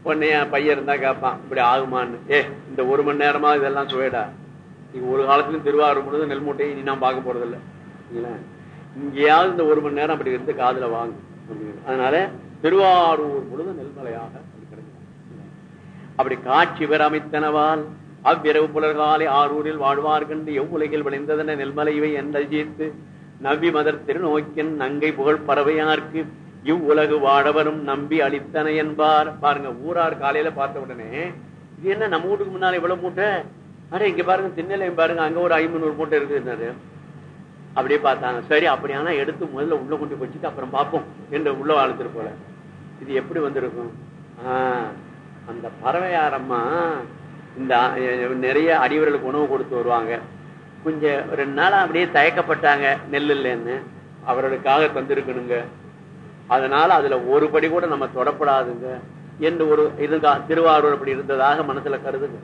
உடனே என் பையன் இருந்தா கேட்பான் இப்படி ஆகுமான்னு. ஏ இந்த ஒரு மணி நேரமா இதெல்லாம் சுவைடா. நீங்க ஒரு காலத்துலயும் திருவாரூர் முழுதும் நெல் மூட்டையை இனி நான் பார்க்க போறது இல்ல. இங்கேயாவது இந்த ஒரு மணி நேரம் அப்படி இருந்து காதுல வாங்கும். அதனால திருவாரூர் முழுதும் நெல்மலையாக அப்படி காட்சி பெற அமைத்தனவால் அவ்விரவு புலர்காலை ஆரூரில் வாழ்வார்கண்டு எவ்வுலகில் விளைந்ததென நெல்மலை இவை என்றித்து நம்பி மதர் திருநோக்கின் நங்கை புகழ் பறவையார்க்கு இவ்வுலகு வாழவரும் நம்பி அளித்தன என்பார். பாருங்க ஊரார் காலையில பார்த்த உடனே இது என்ன நம்ம வீட்டுக்கு முன்னால இவ்வளவு மூட்டை? அட இங்க பாருங்க திண்ணிலையும் பாருங்க அங்க ஒரு ஐம்பது மூட்டை இருக்குன்னாரு அப்படியே பார்த்தாங்க. சரி அப்படியானா எடுத்து முதல்ல உள்ள கொண்டு வச்சுட்டு அப்புறம் பார்ப்போம் என்று உள்ள வாழ்த்துட்டு போல. இது எப்படி வந்திருக்கும்? ஆஹ், அந்த பறவையாரம்மா இந்த நிறைய அடிவர்களுக்கு உணவு கொடுத்து வருவாங்க. கொஞ்சம் ரெண்டு நாளா அப்படியே தயக்கப்பட்டாங்க நெல் இல்லைன்னு அவர்களுக்காக தந்திருக்கணுங்க. அதனால அதுல ஒரு படி கூட நம்ம தொடப்படாதுங்க என்று ஒரு இதுதான் திருவாரூர் அப்படி இருந்ததாக மனசுல கருதுங்க.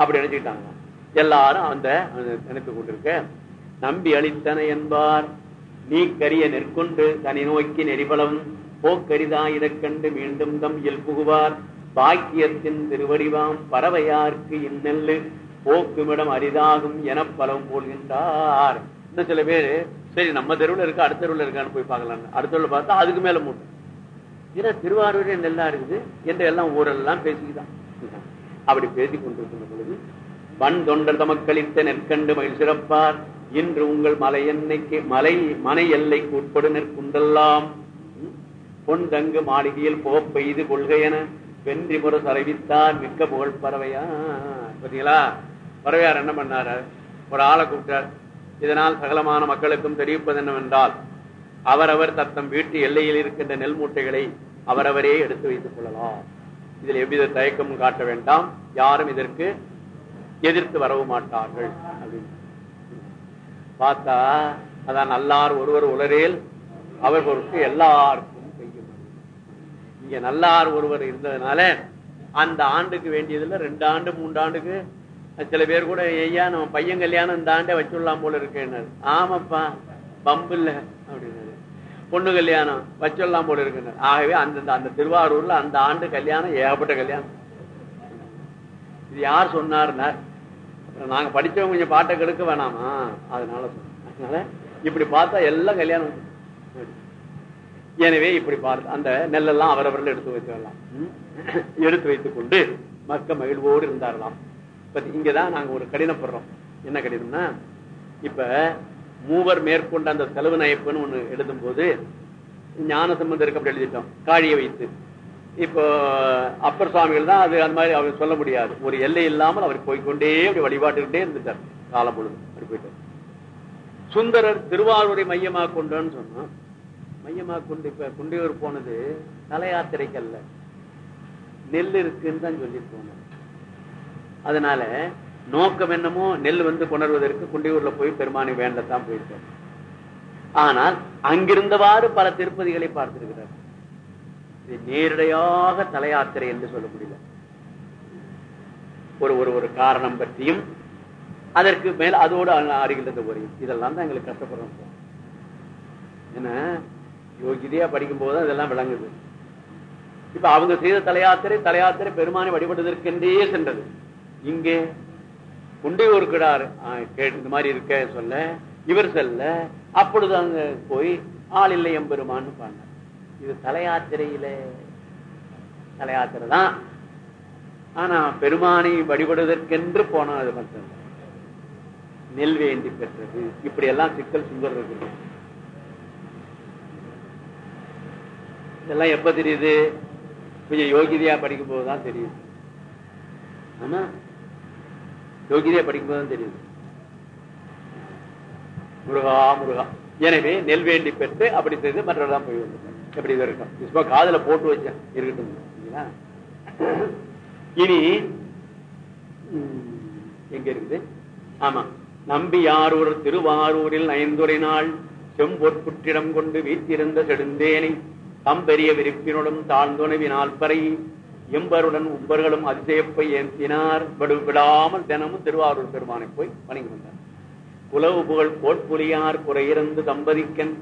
அப்படி நினைச்சுக்கிட்டாங்க. எல்லாரும் அந்த அந்த நினைத்து கொண்டிருக்க நம்பி அளித்தன என்பார். நீ கரிய நெற்கொண்டு தனி நோக்கி நெறிபலம். போக்கரிதா இதக் கண்டு மீண்டும் தம் இயல் புகுவார் பாக்கியத்தின் திருவடிவாம் பறவையார்க்கு இந்நெல்லு போக்குமிடம் அரிதாகும் என பலம் போல்கின்றார். இன்னும் சில பேரு சரி நம்ம தெருவுல இருக்க அடுத்த தெருவுல இருக்கான்னு போய் பார்க்கலாம் அடுத்த பார்த்தா அதுக்கு மேல மூட்டும் ஏன்னா திருவாரூரே நெல்லா இருக்குது என்று எல்லாம் ஊரெல்லாம் பேசிக்கிதான். அப்படி பேசி கொண்டிருக்கின்ற பொழுது வன் தொண்டர் தமக்களித்த நெற்கண்டு மகிழ் சிறப்பார். இன்று உங்கள் மலை எண்ணெய்க்கு மலை மனை எல்லைக்கு உட்படு நெற்குண்டெல்லாம். பொன் தங்கு மாளிகையில் புகப் பெய்து கொள்கையென வென்றி முறை சரவித்தார் மிக்க புகழ் பறவையா பார்த்தீங்களா? பறவையார் என்ன பண்ணாரு? ஒரு ஆளை கூப்பிட்டார். இதனால் சகலமான மக்களுக்கும் தெரிவிப்பது என்னவென்றால் அவரவர் தத்தம் வீட்டு எல்லையில் இருக்கின்ற நெல் மூட்டைகளை அவரவரே எடுத்து வைத்துக் கொள்ளலாம். இதில் எவ்வித தயக்கமும் காட்ட வேண்டாம்? யாரும் இதற்கு எதிர்த்து வரவும் மாட்டார்கள். அப்படின்னு. பார்த்தா அதான் நல்லார் ஒருவர் உலரேல் அவர் பொருட்டு எல்லாருக்கும் இங்க நல்லார் ஒருவர் இருந்ததுனால அந்த ஆண்டுக்கு வேண்டியதுல ரெண்டு ஆண்டு மூன்று ஆண்டுக்கு சில பேர் கூட ஐயா நம்ம பையன் கல்யாணம் இந்த ஆண்டே வச்சுடலாம் போல இருக்குன்னு ஆமாப்பா பம்பு இல்ல அப்படின்னாரு. பொண்ணு கல்யாணம் வச்சிடலாம் போல இருக்குன்னு ஆகவே அந்த அந்த திருவாரூர்ல அந்த ஆண்டு கல்யாணம் ஏகப்பட்ட கல்யாணம். இது யார் சொன்னார்னார் நாங்க படிச்சவங்க கொஞ்சம் பாட்டை கெடுக்க வேணாமா? அதனால சொன்னேன். அதனால இப்படி பார்த்தா எல்லாம் கல்யாணம் எனவே இப்படி பார்த்து அந்த நெல்லெல்லாம் அவரவர்கள் எடுத்து வைக்கலாம் எடுத்து வைத்துக் கொண்டு மக்க மகிழ்வோடு இருந்தாரலாம் இப்ப இங்கதான் நாங்க ஒரு கடினப்படுறோம். என்ன கடினம்னா இப்ப மூவர் மேற்கொண்ட அந்த செலவு நயப்புன்னு ஒண்ணு எழுதும் போது ஞான சம்பந்தருக்கு அப்படி எழுதிட்டோம் காழியை வைத்து. இப்போ அப்பர் சுவாமிகள் தான் அது அந்த மாதிரி அவர் சொல்ல முடியாது. ஒரு எல்லை இல்லாமல் அவர் போய்க்கொண்டே அப்படி வழிபாட்டுக்கிட்டே இருந்துட்டார். காலம் முழுதும் அப்படி போயிட்டார். சுந்தரர் திருவாரூரை மையமாக கொண்டோன்னு சொன்னோம் மையமாக கொண்டு இப்ப குண்டியூர் போனது தல அல்ல நெல் இருக்குன்னு தான் சொல்லி போனார் அதனால நோக்கம் என்னமோ நெல் வந்து கொணர்வதற்கு குண்டியூர்ல போய் பெருமானை வேண்டத்தான் போயிருக்கார் ஆனால் அங்கிருந்தவாறு பல திருப்பதிகளை பார்த்திருக்கிறார். இது நேரடியாக தலையாத்திரை என்று சொல்ல முடியல. ஒரு ஒரு ஒரு காரணம் பற்றியும் அதற்கு மேல் அதோடு அருகில் இருந்த உரையும் இதெல்லாம் தான் எங்களுக்கு கஷ்டப்படுறோம். என்ன ஏன்னா யோகிதையா படிக்கும் போதுதான் இதெல்லாம் விளங்குது. இப்ப அவங்க செய்த தலையாத்திரை தலையாத்திரை பெருமானை வழிபடுவதற்கென்றே சென்றது. இங்கே குண்டை ஒரு கிடார் கேட்டு இந்த மாதிரி இருக்க சொல்ல இவர் செல்ல அப்பொழுது அங்க போய் ஆள் இல்லை எம்பெருமான்னு பாங்க இது தலையாத்திரையில தலையாத்திரை தான் ஆனா பெருமானை வழிபடுவதற்கென்று போன அது மட்டும் நெல் வேண்டி பெற்றது. இப்படி எல்லாம் சிக்கல் சுந்தர் இருக்கிறது இதெல்லாம் எப்ப தெரியுது? கொஞ்சம் யோகிதையா படிக்கும் போதுதான் தெரியுது. ஆமா யோகிதையா படிக்கும் போதுதான் தெரியுது. முருகா முருகா. எனவே நெல் வேண்டி பெற்று அப்படி செய்து மற்றவர்தான் போய் வந்து எப்படி இது இருக்கும் சும்மா காதல போட்டு வச்சேன் இருக்கட்டும். சரிங்களா? இனி எங்க இருக்குது? ஆமா. நம்பியாரூர் திருவாரூரில் ஐந்துரை நாள் செம்பொற்புற்றிடம் கொண்டு வீட்டிருந்த செடுந்தேனை தம்பெரிய விருப்பினுடன் தாழ்ந்துணவினால் பறை எம்பருடன் உம்பர்களும் அதிசயப்பை ஏந்தினார். விடாமல் தினமும் திருவாரூர் பெருமானை போய் வணங்கி வந்தார். குலவு புகழ் கோட்புலியார் குறையிறந்து தம்பதிக்கன்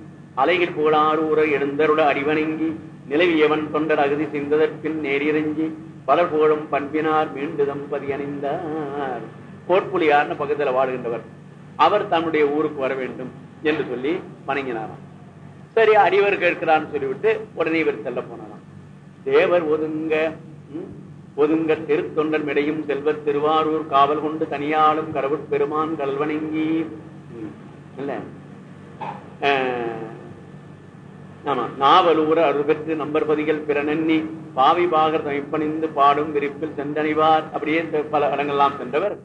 அலையில் புகழாரூர எழுந்தருட அடிவணங்கி நிலவியவன் தொண்டர் அகதி சிந்ததற்பின் நேரிறஞ்சி பல புகழும் பண்பினார் மீண்டு தம்பதி அணிந்தார். கோட்புலியார்னு பக்கத்துல வாழ்கின்றவர். அவர் தன்னுடைய ஊருக்கு வர வேண்டும் என்று சொல்லி வணங்கினாராம். சரி அடிவர் கேட்கிறான்னு சொல்லிவிட்டு உடனே இவர் செல்ல போனாராம். தேவர் ஒதுங்க ஒதுங்க திருத்தொண்டன் இடையும் செல்வர் திருவாரூர் காவல் கொண்டு தனியாளும் கடவுட் பெருமான் கல்வணங்கி. இல்ல. ஆமா நாவலூர அருபெற்று நம்பர்பதிகள் பிறனெண்ணி பாவி பாகர் தமைப்பணிந்து பாடும் விரிப்பில் சென்றணிவார். அப்படியே பல இடங்கள்லாம் சென்றவர்